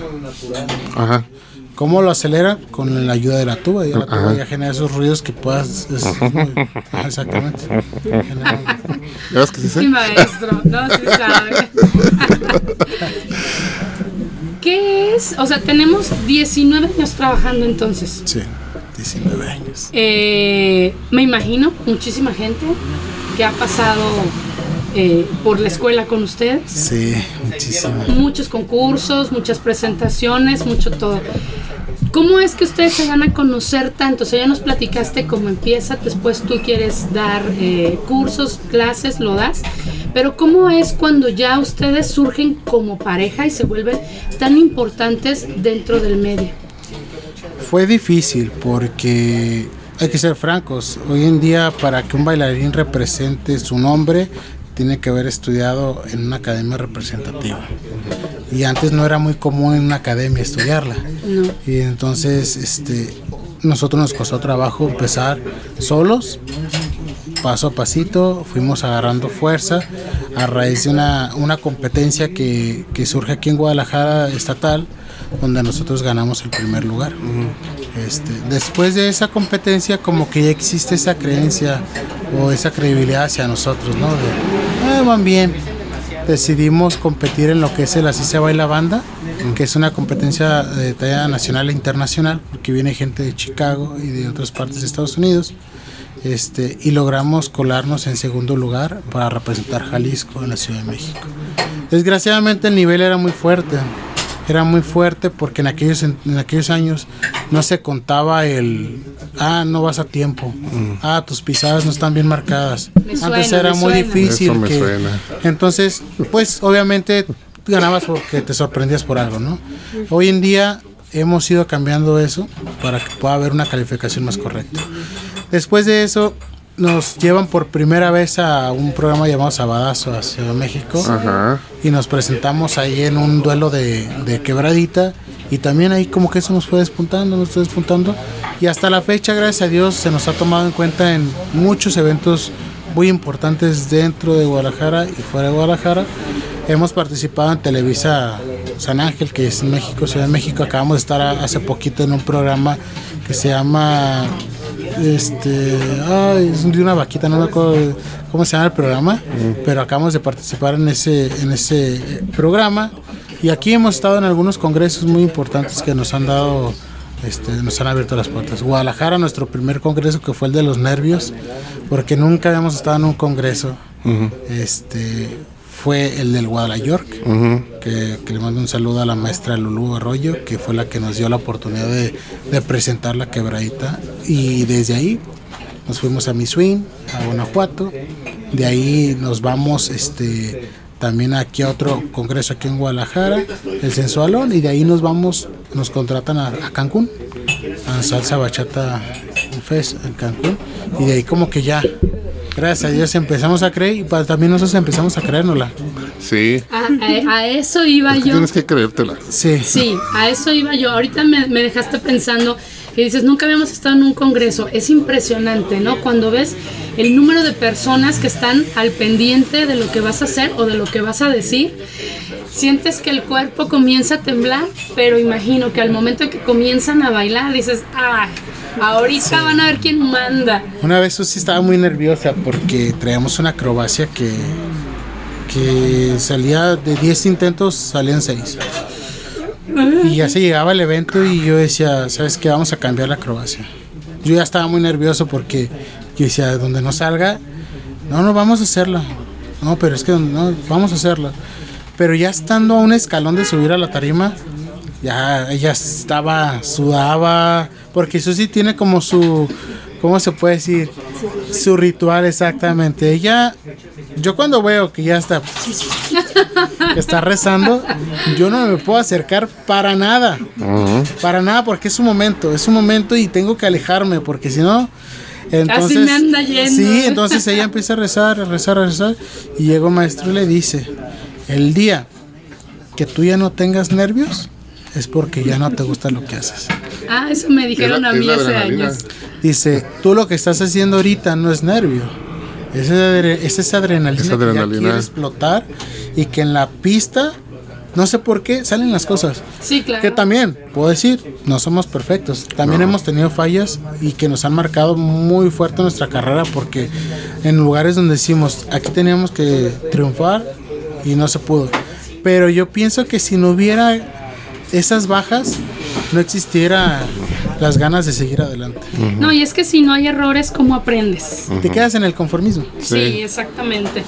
Speaker 4: Ajá.
Speaker 5: ¿Cómo lo acelera? Con la ayuda de la tuba. Ya la tuba
Speaker 4: Ajá.
Speaker 5: ya genera esos ruidos que puedas. es- muy- exactamente. Genera-
Speaker 4: ¿Ya ves que sí sé?
Speaker 3: Sí, maestro. No, sí sabe. ¿Qué es? O sea, tenemos 19 años trabajando entonces.
Speaker 5: Sí, 19 años.
Speaker 3: Eh, me imagino muchísima gente que ha pasado eh, por la escuela con ustedes.
Speaker 5: Sí, muchísimo.
Speaker 3: Muchos concursos, muchas presentaciones, mucho todo. ¿Cómo es que ustedes se dan a conocer tanto? O sea, ya nos platicaste cómo empieza, después tú quieres dar eh, cursos, clases, lo das. Pero ¿cómo es cuando ya ustedes surgen como pareja y se vuelven tan importantes dentro del medio?
Speaker 5: Fue difícil porque hay que ser francos. Hoy en día para que un bailarín represente su nombre tiene que haber estudiado en una academia representativa. Y antes no era muy común en una academia estudiarla.
Speaker 3: No.
Speaker 5: Y entonces este nosotros nos costó trabajo empezar solos, paso a pasito, fuimos agarrando fuerza a raíz de una, una competencia que, que surge aquí en Guadalajara estatal, donde nosotros ganamos el primer lugar. Este, después de esa competencia, como que ya existe esa creencia o esa credibilidad hacia nosotros, ¿no? De, "Ah, van bien. Decidimos competir en lo que es el Así se baila banda, que es una competencia de talla nacional e internacional, porque viene gente de Chicago y de otras partes de Estados Unidos. Este, y logramos colarnos en segundo lugar para representar Jalisco en la Ciudad de México. Desgraciadamente el nivel era muy fuerte, era muy fuerte porque en aquellos, en, aquellos años no se contaba el, ah, no vas a tiempo, ah, tus pisadas no están bien marcadas.
Speaker 3: Me
Speaker 5: Antes
Speaker 3: suena,
Speaker 5: era
Speaker 3: me
Speaker 5: muy
Speaker 3: suena.
Speaker 5: difícil.
Speaker 4: Eso me
Speaker 5: que-
Speaker 4: suena.
Speaker 5: Entonces, pues obviamente ganabas porque te sorprendías por algo, ¿no? Hoy en día hemos ido cambiando eso para que pueda haber una calificación más correcta. Después de eso, nos llevan por primera vez a un programa llamado Sabadazo a Ciudad de México
Speaker 4: Ajá.
Speaker 5: y nos presentamos ahí en un duelo de, de quebradita y también ahí como que eso nos fue despuntando, nos fue despuntando y hasta la fecha, gracias a Dios, se nos ha tomado en cuenta en muchos eventos muy importantes dentro de Guadalajara y fuera de Guadalajara. Hemos participado en Televisa San Ángel, que es en México, Ciudad de México. Acabamos de estar hace poquito en un programa que se llama este ay, es de una vaquita, no me acuerdo cómo se llama el programa, pero acabamos de participar en ese, en ese eh, programa. Y aquí hemos estado en algunos congresos muy importantes que nos han dado, este, nos han abierto las puertas. Guadalajara, nuestro primer congreso que fue el de los nervios, porque nunca habíamos estado en un congreso. Este fue el del Guadalajara, que, que le mando un saludo a la maestra Lulú Arroyo, que fue la que nos dio la oportunidad de, de presentar la quebradita. Y desde ahí nos fuimos a Misuín, a Guanajuato. De ahí nos vamos este, también aquí a otro congreso aquí en Guadalajara, el Sensualón, y de ahí nos vamos, nos contratan a, a Cancún, a Salsa Bachata Fest en Cancún. Y de ahí como que ya, gracias a Dios empezamos a creer y también nosotros empezamos a creérnosla.
Speaker 4: Sí.
Speaker 3: A, a- a eso iba
Speaker 4: Es que
Speaker 3: yo.
Speaker 4: tienes que creértela.
Speaker 5: Sí.
Speaker 3: Sí, a eso iba yo. Ahorita me, me dejaste pensando que dices, nunca habíamos estado en un congreso. Es impresionante, ¿no? Cuando ves el número de personas que están al pendiente de lo que vas a hacer o de lo que vas a decir, sientes que el cuerpo comienza a temblar, pero imagino que al momento que comienzan a bailar dices, ah, Ahorita van a ver quién manda.
Speaker 5: Una vez Susi estaba muy nerviosa porque traíamos una acrobacia que, que salía de 10 intentos, salían 6. Y ya se llegaba el evento y yo decía, ¿sabes qué? Vamos a cambiar la acrobacia. Yo ya estaba muy nervioso porque yo decía, donde no salga, no, no, vamos a hacerla. No, pero es que no, vamos a hacerla. Pero ya estando a un escalón de subir a la tarima, ya ella estaba, sudaba, porque Susi tiene como su, ¿cómo se puede decir? Su ritual exactamente. Ella, yo cuando veo que ya está, está rezando, yo no me puedo acercar para nada, para nada, porque es un momento, es un momento y tengo que alejarme, porque si no... Entonces,
Speaker 3: me anda yendo.
Speaker 5: Sí, entonces ella empieza a rezar, a rezar, a rezar, y llega un maestro y le dice, el día que tú ya no tengas nervios, es porque ya no te gusta lo que haces.
Speaker 3: Ah, eso me dijeron
Speaker 4: Es la-
Speaker 3: a mí hace
Speaker 4: adrenalina.
Speaker 3: años.
Speaker 5: Dice, tú lo que estás haciendo ahorita no es nervio. Es, esa adrenalina,
Speaker 4: Es
Speaker 5: que ya
Speaker 4: adrenalina.
Speaker 5: quiere explotar y que en la pista, no sé por qué, salen las cosas.
Speaker 3: Sí, claro.
Speaker 5: Que también, puedo decir, no somos perfectos. También hemos tenido fallas y que nos han marcado muy fuerte nuestra carrera porque en lugares donde decimos, aquí teníamos que triunfar y no se pudo. Pero yo pienso que si no hubiera esas bajas, no existiera las ganas de seguir adelante.
Speaker 3: No, y es que si no hay errores, ¿cómo aprendes?
Speaker 5: Te quedas en el conformismo.
Speaker 3: Sí,
Speaker 4: Sí.
Speaker 3: exactamente.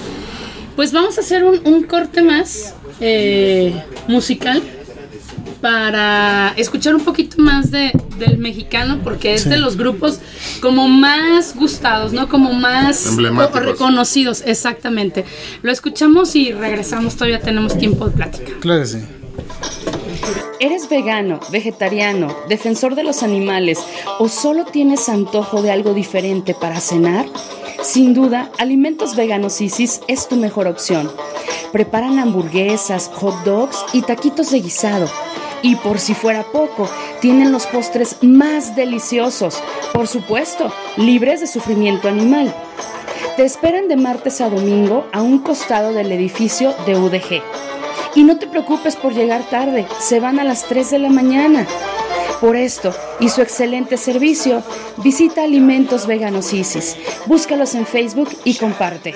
Speaker 3: Pues vamos a hacer un, un corte más eh, musical para escuchar un poquito más de, del mexicano, porque es
Speaker 5: Sí.
Speaker 3: de los grupos como más gustados, ¿no? Como más reconocidos, exactamente. Lo escuchamos y regresamos, todavía tenemos tiempo de plática.
Speaker 5: Claro que sí.
Speaker 1: ¿Eres vegano, vegetariano, defensor de los animales o solo tienes antojo de algo diferente para cenar? Sin duda, Alimentos Veganos Isis es tu mejor opción. Preparan hamburguesas, hot dogs y taquitos de guisado. Y por si fuera poco, tienen los postres más deliciosos, por supuesto, libres de sufrimiento animal. Te esperan de martes a domingo a un costado del edificio de UDG. Y no te preocupes por llegar tarde, se van a las 3 de la mañana. Por esto y su excelente servicio, visita Alimentos Veganos Isis. Búscalos en Facebook y comparte.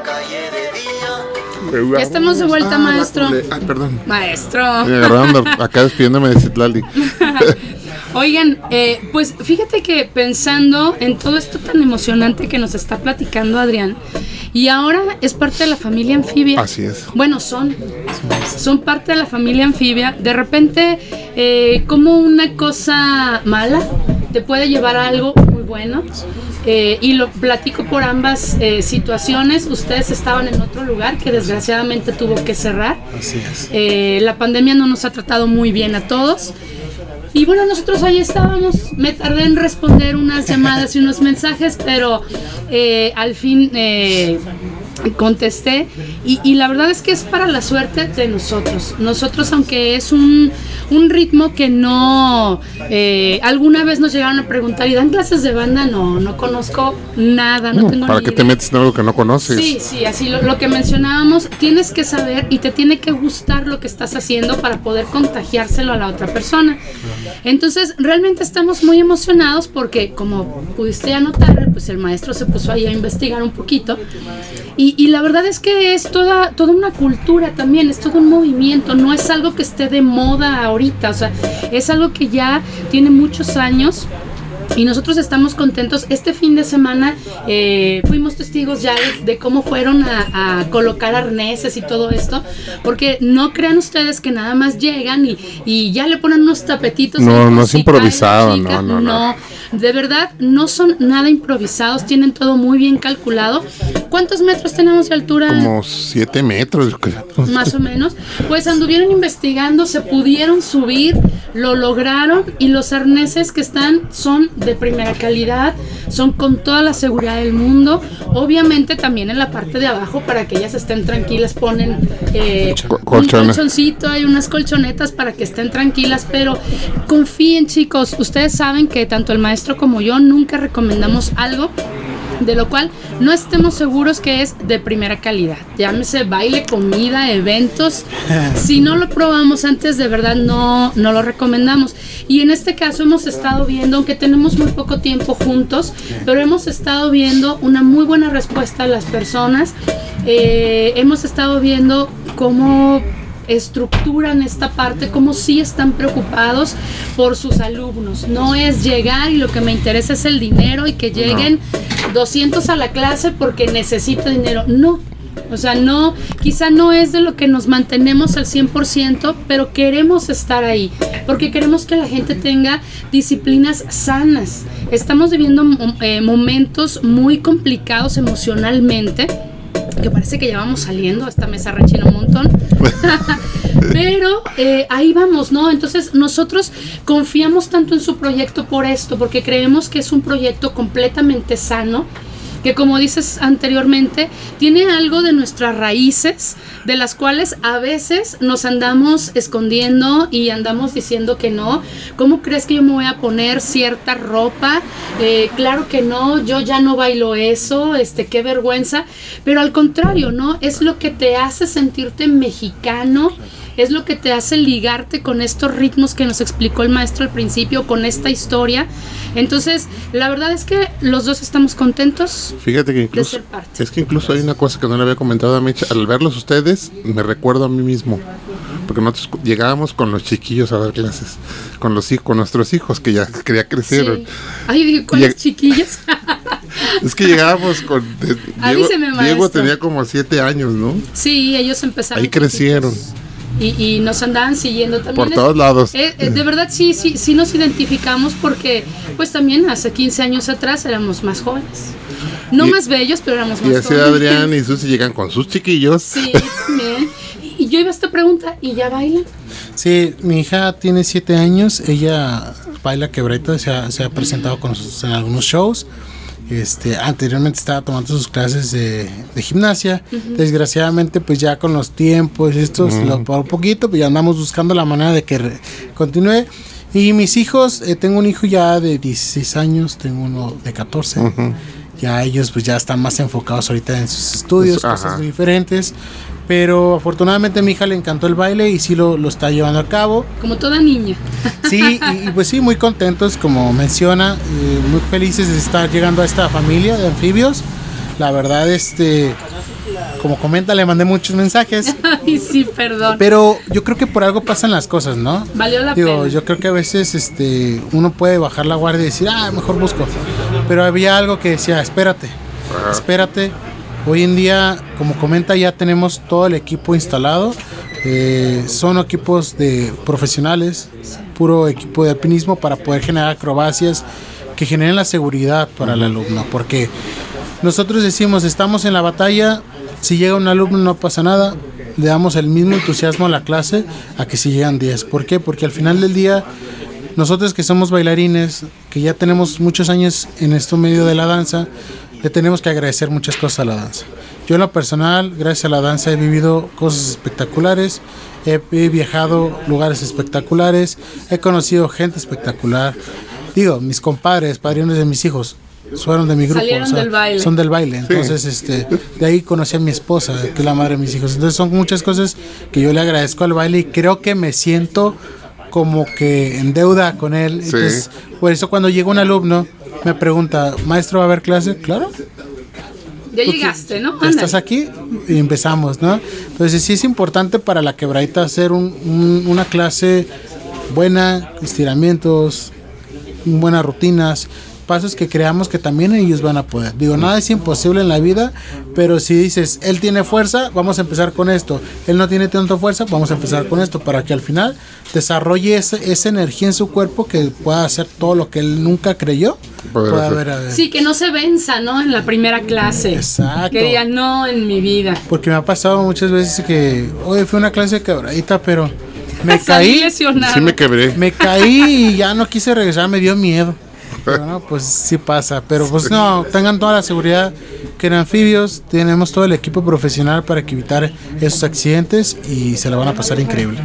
Speaker 3: Ya estamos de vuelta,
Speaker 4: Ah,
Speaker 3: maestro.
Speaker 4: ah, perdón.
Speaker 3: Maestro.
Speaker 4: Me agarraron de- acá despidiéndome de Citlali.
Speaker 3: Oigan, eh, pues fíjate que pensando en todo esto tan emocionante que nos está platicando Adrián, y ahora es parte de la familia anfibia.
Speaker 4: Así es.
Speaker 3: Bueno, son. Son parte de la familia anfibia. De repente, eh, como una cosa mala te puede llevar a algo muy bueno. Eh, y lo platico por ambas eh, situaciones. Ustedes estaban en otro lugar que desgraciadamente tuvo que cerrar.
Speaker 5: Así es.
Speaker 3: Eh, la pandemia no nos ha tratado muy bien a todos. Y bueno, nosotros ahí estábamos. Me tardé en responder unas llamadas y unos mensajes, pero eh, al fin eh, contesté. Y, y la verdad es que es para la suerte de nosotros. Nosotros, aunque es un, un ritmo que no... eh, alguna vez nos llegaron a preguntar, ¿y dan clases de banda? No, no conozco nada, no,
Speaker 4: No,
Speaker 3: tengo
Speaker 4: ¿Para
Speaker 3: ni
Speaker 4: qué te
Speaker 3: idea.
Speaker 4: metes en algo que no conoces?
Speaker 3: Sí, sí, así lo, lo que mencionábamos, tienes que saber y te tiene que gustar lo que estás haciendo para poder contagiárselo a la otra persona. Entonces, realmente estamos muy emocionados porque, como pudiste anotar, pues el maestro se puso ahí a investigar un poquito. Y, y la verdad es que es toda, toda una cultura también, es todo un movimiento, no es algo que esté de moda ahorita, o sea, es algo que ya tiene muchos años. Y nosotros estamos contentos. Este fin de semana eh, fuimos testigos ya de, de cómo fueron a, a colocar arneses y todo esto. Porque no crean ustedes que nada más llegan y, y ya le ponen unos tapetitos.
Speaker 4: No, no es improvisado,
Speaker 3: chica.
Speaker 4: no, no, no.
Speaker 3: de verdad, no son nada improvisados. Tienen todo muy bien calculado. ¿Cuántos metros tenemos de altura?
Speaker 4: Como siete metros, creo.
Speaker 3: más o menos, pues anduvieron investigando, se pudieron subir, lo lograron y los arneses que están son de primera calidad, son con toda la seguridad del mundo. Obviamente también en la parte de abajo para que ellas estén tranquilas ponen eh, un colchoncito, hay unas colchonetas para que estén tranquilas, pero confíen chicos, ustedes saben que tanto el maestro como yo nunca recomendamos algo de lo cual no estemos seguros que es de primera calidad. Llámese baile, comida, eventos. Si no lo probamos antes, de verdad no, no lo recomendamos. Y en este caso hemos estado viendo, aunque tenemos muy poco tiempo juntos, pero hemos estado viendo una muy buena respuesta de las personas. Eh, hemos estado viendo cómo estructuran esta parte, como si están preocupados por sus alumnos. No es llegar y lo que me interesa es el dinero y que lleguen 200 a la clase porque necesito dinero. No. O sea, no, quizá no es de lo que nos mantenemos al 100%, pero queremos estar ahí, porque queremos que la gente tenga disciplinas sanas. Estamos viviendo mo- eh, momentos muy complicados emocionalmente, que parece que ya vamos saliendo, esta mesa rechina un montón. Pero eh, ahí vamos, ¿no? Entonces nosotros confiamos tanto en su proyecto por esto, porque creemos que es un proyecto completamente sano, que como dices anteriormente, tiene algo de nuestras raíces, de las cuales a veces nos andamos escondiendo y andamos diciendo que no. ¿Cómo crees que yo me voy a poner cierta ropa? Eh, claro que no, yo ya no bailo eso, este, qué vergüenza. Pero al contrario, ¿no? Es lo que te hace sentirte mexicano es lo que te hace ligarte con estos ritmos que nos explicó el maestro al principio, con esta historia. Entonces, la verdad es que los dos estamos contentos.
Speaker 4: Fíjate que incluso
Speaker 3: ser parte.
Speaker 4: es que incluso hay una cosa que no le había comentado a Mecha. Al verlos ustedes, me recuerdo a mí mismo. Porque nosotros llegábamos con los chiquillos a dar clases, con los con nuestros hijos que ya, que ya crecieron.
Speaker 3: Sí. Ay, ¿cuáles
Speaker 4: Lleg-
Speaker 3: chiquillos?
Speaker 4: Es que llegábamos con de- Diego, tenía como siete años, ¿no?
Speaker 3: sí, ellos empezaron.
Speaker 4: Ahí crecieron.
Speaker 3: chiquitos. Y, y nos andaban siguiendo también.
Speaker 4: Por
Speaker 3: Es-
Speaker 4: todos lados.
Speaker 3: eh, eh, de verdad sí, sí, sí nos identificamos porque pues también hace 15 años atrás éramos más jóvenes. No
Speaker 4: Y-
Speaker 3: más bellos, pero éramos más
Speaker 4: Y así
Speaker 3: jóvenes.
Speaker 4: Adrián y Susi llegan con sus chiquillos.
Speaker 3: Sí, también. Y yo iba a esta pregunta, ¿y ya bailan?
Speaker 5: Sí, mi hija tiene siete años, ella baila quebrito, se ha, se ha presentado con sus- en algunos shows. Este, anteriormente estaba tomando sus clases de, de gimnasia. Desgraciadamente, pues ya con los tiempos, estos, lo- por poquito, pues ya andamos buscando la manera de que re- continúe. Y mis hijos, eh, tengo un hijo ya de 16 años, tengo uno de 14. Ya ellos pues ya están más enfocados ahorita en sus estudios,
Speaker 4: Ajá.
Speaker 5: cosas diferentes. Pero afortunadamente a mi hija le encantó el baile y sí lo, lo está llevando a cabo.
Speaker 3: Como toda niña.
Speaker 5: Sí, y, y pues sí, muy contentos, como menciona, eh, muy felices de estar llegando a esta familia de anfibios. La verdad, este, como comenta, le mandé muchos mensajes,
Speaker 3: Ay, sí, perdón.
Speaker 5: pero yo creo que por algo pasan las cosas, ¿no?
Speaker 3: Valió la
Speaker 5: Digo,
Speaker 3: pena.
Speaker 5: yo creo que a veces este, uno puede bajar la guardia y decir, ah, mejor busco. Pero había algo que decía, espérate, espérate. Hoy en día, como comenta, ya tenemos todo el equipo instalado. Eh, son equipos de profesionales, puro equipo de alpinismo para poder generar acrobacias que generen la seguridad para el alumno. Porque nosotros decimos, estamos en la batalla, si llega un alumno no pasa nada, le damos el mismo entusiasmo a la clase a que si llegan 10. ¿Por qué? Porque al final del día, nosotros que somos bailarines, que ya tenemos muchos años en esto medio de la danza, le tenemos que agradecer muchas cosas a la danza. Yo en lo personal, gracias a la danza, he vivido cosas espectaculares, he, he viajado lugares espectaculares, he conocido gente espectacular. Digo, mis compadres, padrinos de mis hijos, fueron de mi grupo.
Speaker 3: Salieron del baile.
Speaker 5: Son del baile. Entonces, este, de ahí conocí a mi esposa, que es la madre de mis hijos. Entonces, son muchas cosas que yo le agradezco al baile y creo que me siento como que en deuda con él.
Speaker 4: Sí.
Speaker 5: Entonces, por eso cuando llega un alumno, me pregunta, maestro, ¿va a haber clase? Claro.
Speaker 3: Ya llegaste, ¿no?
Speaker 5: Ya estás aquí y empezamos, ¿no? Entonces sí es importante para la quebradita hacer un- un- una clase buena, estiramientos, buenas rutinas, pasos que creamos que también ellos van a poder. Digo, nada es imposible en la vida, pero si dices, él tiene fuerza, vamos a empezar con esto. Él no tiene tanta fuerza, vamos a empezar con esto, para que al final desarrolle ese- esa energía en su cuerpo que pueda hacer todo lo que él nunca creyó.
Speaker 4: Poder
Speaker 5: pueda
Speaker 4: hacer.
Speaker 5: haber, eh,
Speaker 3: Sí, que no se venza, ¿no? En la primera clase.
Speaker 5: Exacto.
Speaker 3: Que diga, no, en mi vida.
Speaker 5: Porque me ha pasado muchas veces que, oye, fue una clase quebradita, pero me caí.
Speaker 4: Sí me quebré.
Speaker 5: me caí y ya no quise regresar, me dio miedo. Pero no, pues sí pasa. Pero pues no, tengan toda la seguridad que en anfibios tenemos todo el equipo profesional para evitar esos accidentes y se la van a pasar increíble.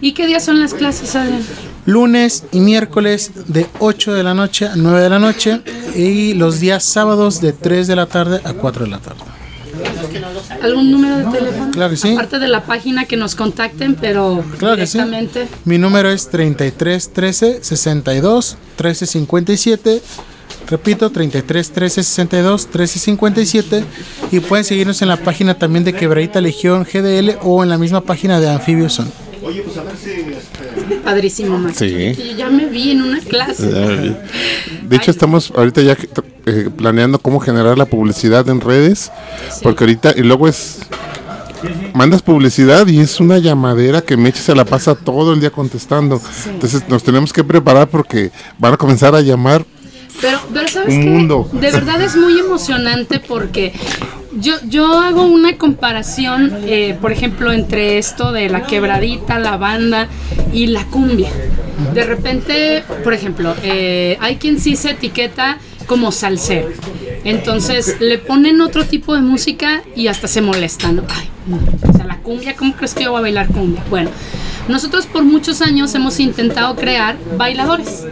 Speaker 3: ¿Y qué días son las clases, Adrián?
Speaker 5: Lunes y miércoles de 8 de la noche a 9 de la noche y los días sábados de 3 de la tarde a 4 de la tarde.
Speaker 3: ¿Algún número de teléfono?
Speaker 5: Claro que sí.
Speaker 3: Aparte de la página que nos contacten, pero
Speaker 5: Claro que sí.
Speaker 3: directamente.
Speaker 5: Mi número es 33 13 62 13 57. Repito, 33 13 62 13 57. Y pueden seguirnos en la página también de Quebradita Legión GDL o en la misma página de Anfibios Son.
Speaker 3: Padrísimo, Max.
Speaker 4: Sí.
Speaker 3: Que yo ya me vi en una clase.
Speaker 4: De hecho, estamos ahorita ya eh, planeando cómo generar la publicidad en redes, porque ahorita, y luego es, mandas publicidad y es una llamadera que Meche se la pasa todo el día contestando. Entonces nos tenemos que preparar porque van a comenzar a llamar.
Speaker 3: Pero, pero ¿sabes
Speaker 4: Un
Speaker 3: qué?
Speaker 4: mundo.
Speaker 3: De verdad es muy emocionante porque yo, yo hago una comparación, eh, por ejemplo, entre esto de la quebradita, la banda y la cumbia. De repente, por ejemplo, eh, hay quien sí se etiqueta como salsero. Entonces le ponen otro tipo de música y hasta se molestan. ¿no? Ay, no, o sea, la cumbia, ¿cómo crees que yo voy a bailar cumbia? Bueno, nosotros por muchos años hemos intentado crear bailadores.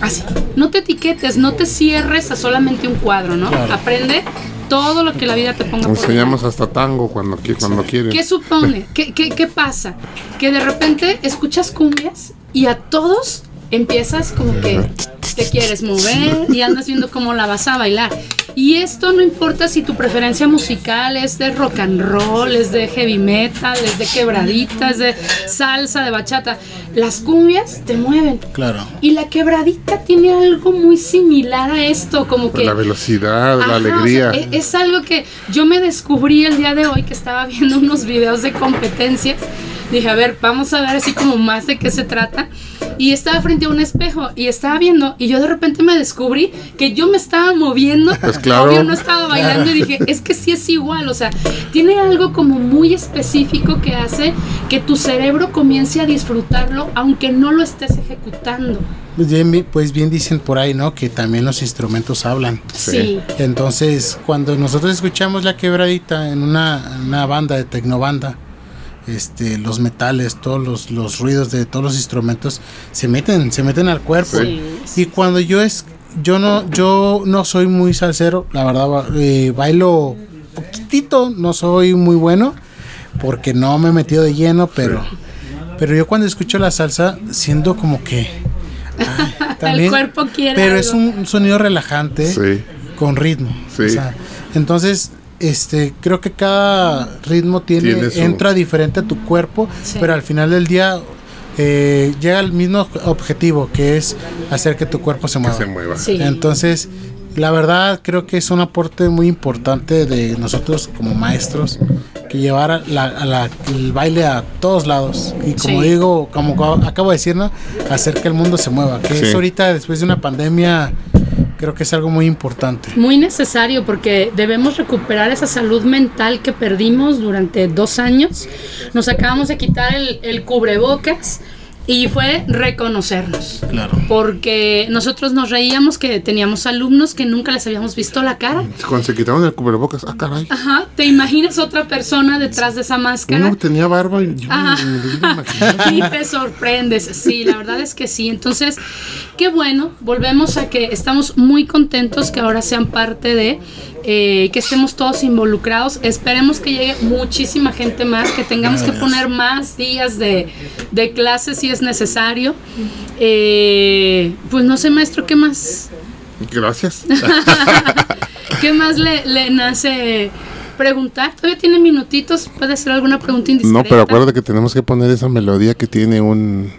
Speaker 3: Así. No te etiquetes, no te cierres a solamente un cuadro, ¿no? Aprende todo lo que la vida te ponga por
Speaker 4: Enseñamos hasta tango cuando, cuando quieren.
Speaker 3: ¿Qué supone? ¿Qué, qué, qué pasa? Que de repente escuchas cumbias y a todos empiezas como que te quieres mover y andas viendo cómo la vas a bailar. Y esto no importa si tu preferencia musical es de rock and roll, es de heavy metal, es de quebradita, es de salsa, de bachata. Las cumbias te mueven.
Speaker 5: Claro.
Speaker 3: Y la quebradita tiene algo muy similar a esto, como que...
Speaker 4: La velocidad, la alegría.
Speaker 3: o sea, e- es, algo que yo me descubrí el día de hoy que estaba viendo unos videos de competencias. Dije, a ver, vamos a ver así como más de qué se trata. Y estaba frente a un espejo y estaba viendo y yo de repente me descubrí que yo me estaba moviendo.
Speaker 4: Pues claro.
Speaker 3: Obvio no estaba bailando y dije, es que sí es igual, o sea, tiene algo como muy específico que hace que tu cerebro comience a disfrutarlo aunque no lo estés ejecutando.
Speaker 5: Pues bien, pues bien dicen por ahí, ¿no? Que también los instrumentos hablan.
Speaker 3: Sí.
Speaker 5: Entonces, cuando nosotros escuchamos la quebradita en una, en una banda de tecnobanda, este, los metales, todos los, los ruidos de todos los instrumentos se meten, se meten al cuerpo.
Speaker 3: Sí,
Speaker 5: Y cuando yo es, yo no, yo no soy muy salsero, la verdad, eh, bailo poquitito, no soy muy bueno, porque no me he metido de lleno, pero, pero yo cuando escucho la salsa siento como que ay,
Speaker 3: El cuerpo quiere
Speaker 5: pero
Speaker 3: algo.
Speaker 5: es un, un sonido relajante
Speaker 4: Sí.
Speaker 5: con ritmo.
Speaker 4: Sí.
Speaker 5: O sea, entonces, este, creo que cada ritmo tiene,
Speaker 4: Tiene su-
Speaker 5: entra diferente a tu cuerpo,
Speaker 3: Sí.
Speaker 5: pero al final del día eh, llega al mismo objetivo, que es hacer que tu cuerpo se
Speaker 4: Que
Speaker 5: mueva.
Speaker 4: se mueva.
Speaker 3: Sí.
Speaker 5: Entonces, la verdad creo que es un aporte muy importante de nosotros como maestros que llevar a la- a la- el baile a todos lados y como
Speaker 3: Sí.
Speaker 5: digo, como co- acabo de decir, ¿no? hacer que el mundo se mueva, que
Speaker 4: Sí.
Speaker 5: es ahorita después de una pandemia creo que es algo muy importante.
Speaker 3: Muy necesario porque debemos recuperar esa salud mental que perdimos durante dos años. Nos acabamos de quitar el, el cubrebocas y fue reconocernos.
Speaker 5: Claro.
Speaker 3: Porque nosotros nos reíamos que teníamos alumnos que nunca les habíamos visto la cara.
Speaker 4: Cuando se quitaron el cubrebocas, ah, caray.
Speaker 3: Ajá, te imaginas otra persona detrás de esa máscara.
Speaker 4: Uno tenía barba y yo
Speaker 3: Ajá.
Speaker 4: me, me.
Speaker 3: Y te sorprendes, sí, la verdad es que sí. Entonces, qué bueno, volvemos a que estamos muy contentos que ahora sean parte de, eh, que estemos todos involucrados. Esperemos que llegue muchísima gente más, que tengamos que poner más días de, de clases si es necesario. Eh, pues no sé, maestro, ¿qué más?
Speaker 4: Gracias.
Speaker 3: ¿Qué más le, le nace preguntar? Todavía tiene minutitos, puede hacer alguna pregunta indiscreta.
Speaker 4: No, pero acuérdate que tenemos que poner esa melodía que tiene un...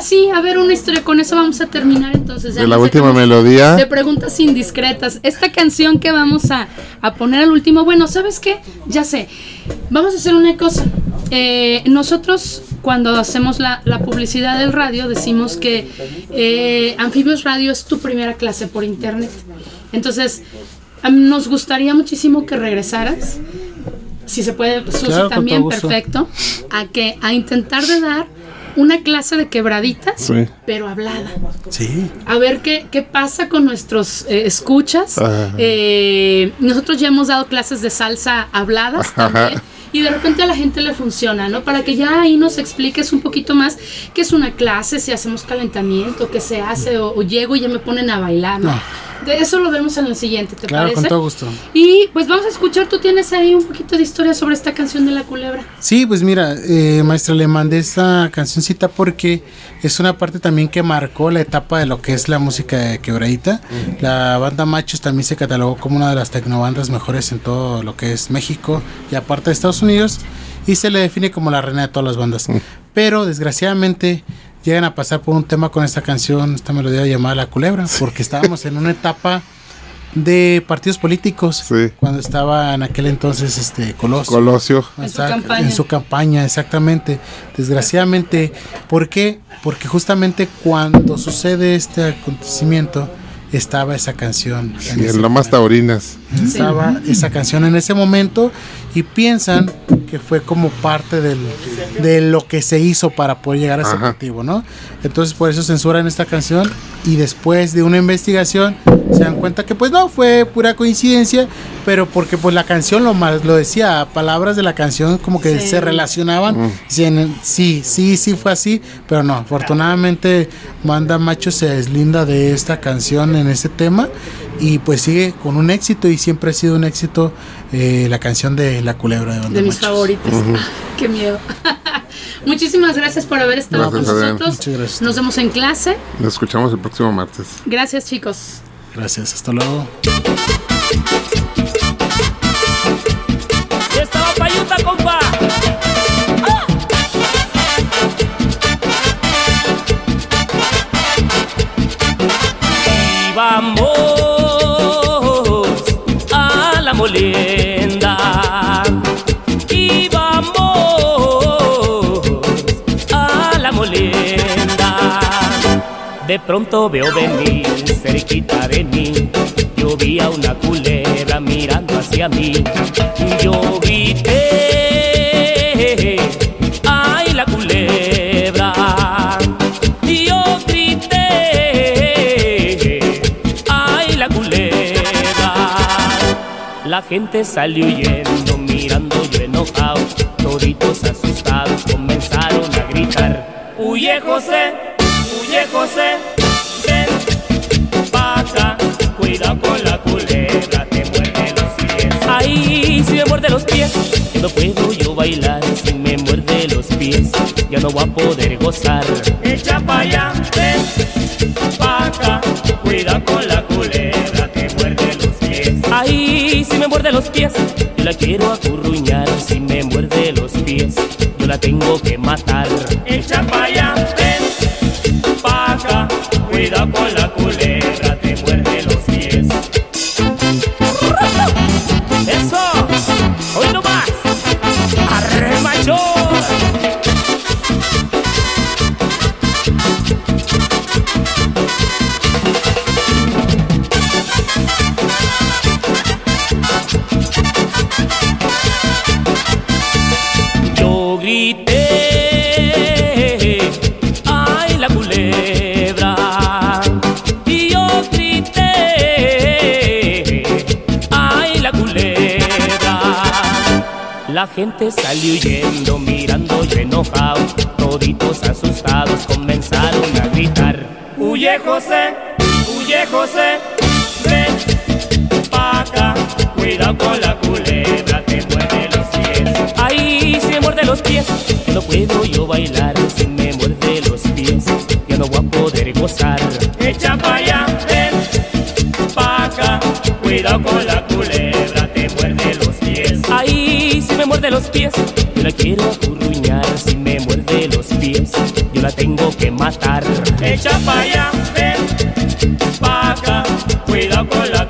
Speaker 3: Ah, sí, a ver, una historia. Con eso vamos a terminar entonces. Ya
Speaker 4: De la última melodía.
Speaker 3: De preguntas indiscretas. Esta canción que vamos a, a poner al último. Bueno, ¿sabes qué? Ya sé. Vamos a hacer una cosa. Eh, nosotros, cuando hacemos la, la publicidad del radio, decimos que eh, Anfibios Radio es tu primera clase por internet. Entonces, nos gustaría muchísimo que regresaras. Si se puede, Susi
Speaker 5: Claro,
Speaker 3: también, perfecto. A que a intentar de dar una clase de quebraditas,
Speaker 4: Sí.
Speaker 3: pero hablada.
Speaker 5: Sí.
Speaker 3: A ver qué, qué pasa con nuestros eh, escuchas. Eh, nosotros ya hemos dado clases de salsa habladas también. Y de repente a la gente le funciona, ¿no? Para que ya ahí nos expliques un poquito más qué es una clase, si hacemos calentamiento, qué se hace, o, o llego y ya me ponen a bailar, ¿no?
Speaker 5: No.
Speaker 3: De eso lo vemos en el siguiente, ¿te
Speaker 5: Claro,
Speaker 3: parece?
Speaker 5: con todo gusto.
Speaker 3: Y pues vamos a escuchar, tú tienes ahí un poquito de historia sobre esta canción de la culebra.
Speaker 5: Sí, pues mira, eh, maestra, le mandé esta cancioncita porque es una parte también que marcó la etapa de lo que es la música de quebradita. La banda Machos también se catalogó como una de las tecnobandas mejores en todo lo que es México y aparte de Estados Unidos y se le define como la reina de todas las bandas. Pero desgraciadamente llegan a pasar por un tema con esta canción, esta melodía llamada La Culebra, porque estábamos en una etapa de partidos políticos
Speaker 4: Sí.
Speaker 5: cuando estaba en aquel entonces este Colosio.
Speaker 4: Colosio.
Speaker 3: En su campaña.
Speaker 5: En su campaña, exactamente. Desgraciadamente, ¿por qué? Porque justamente cuando sucede este acontecimiento estaba esa canción. en ese
Speaker 4: en Lomas
Speaker 5: momento.
Speaker 4: Taurinas.
Speaker 5: Estaba esa canción en ese momento y piensan que fue como parte del, de lo que se hizo para poder llegar a ese
Speaker 4: Ajá.
Speaker 5: objetivo, ¿no? Entonces por eso censuran esta canción y después de una investigación se dan cuenta que pues no, fue pura coincidencia, pero porque pues la canción lo más lo decía, palabras de la canción como que
Speaker 3: Sí.
Speaker 5: se relacionaban, Dicen, sí, sí, sí fue así, pero no, afortunadamente Manda Macho se deslinda de esta canción en ese tema y pues sigue con un éxito y siempre ha sido un éxito eh, la canción de La Culebra de Banda
Speaker 3: De mis
Speaker 5: Machos.
Speaker 3: favoritos. Ah, qué miedo. Muchísimas gracias por haber estado
Speaker 4: Gracias,
Speaker 3: con
Speaker 4: Adrián.
Speaker 3: nosotros.
Speaker 5: Muchas gracias.
Speaker 3: Nos vemos en clase.
Speaker 4: Nos escuchamos el próximo martes.
Speaker 3: Gracias, chicos.
Speaker 5: Gracias, hasta luego.
Speaker 7: Estaba payuta, compa. Y vamos a la molienda. De pronto veo venir, cerquita de mí, yo vi a una culebra mirando hacia mí. Yo vi ay la culebra. Yo grité, ay la culebra. La gente salió huyendo, mirando yo enojado, toditos asustados comenzaron a gritar, huye José. José, ven acá. Cuidado con la culebra, te muerde los pies. Ay, si me muerde los pies, ya no puedo yo bailar. Si me muerde los pies, ya no voy a poder gozar. Echa pa' allá, ven acá. Cuidado con la culebra, te muerde los pies. Ay, si me muerde los pies, yo la quiero acurruñar. Si me muerde los pies, yo la tengo que matar. Echa pa' allá, ven. Cuidado con la gente salió huyendo, mirando yo enojado. Toditos asustados comenzaron a gritar. Huye José, huye José, ven pa' acá. Cuidado con la culebra, te muerde los pies. Ay, si me muerde los pies, ya no puedo yo bailar. Si me muerde los pies, ya no voy a poder gozar. Echa pa' allá, ven pa' acá. Cuidado con la muerde los pies, yo la quiero acurruñar. Si me muerde los pies, yo la tengo que matar. Echa pa' allá, ven pa' acá. Cuidado con la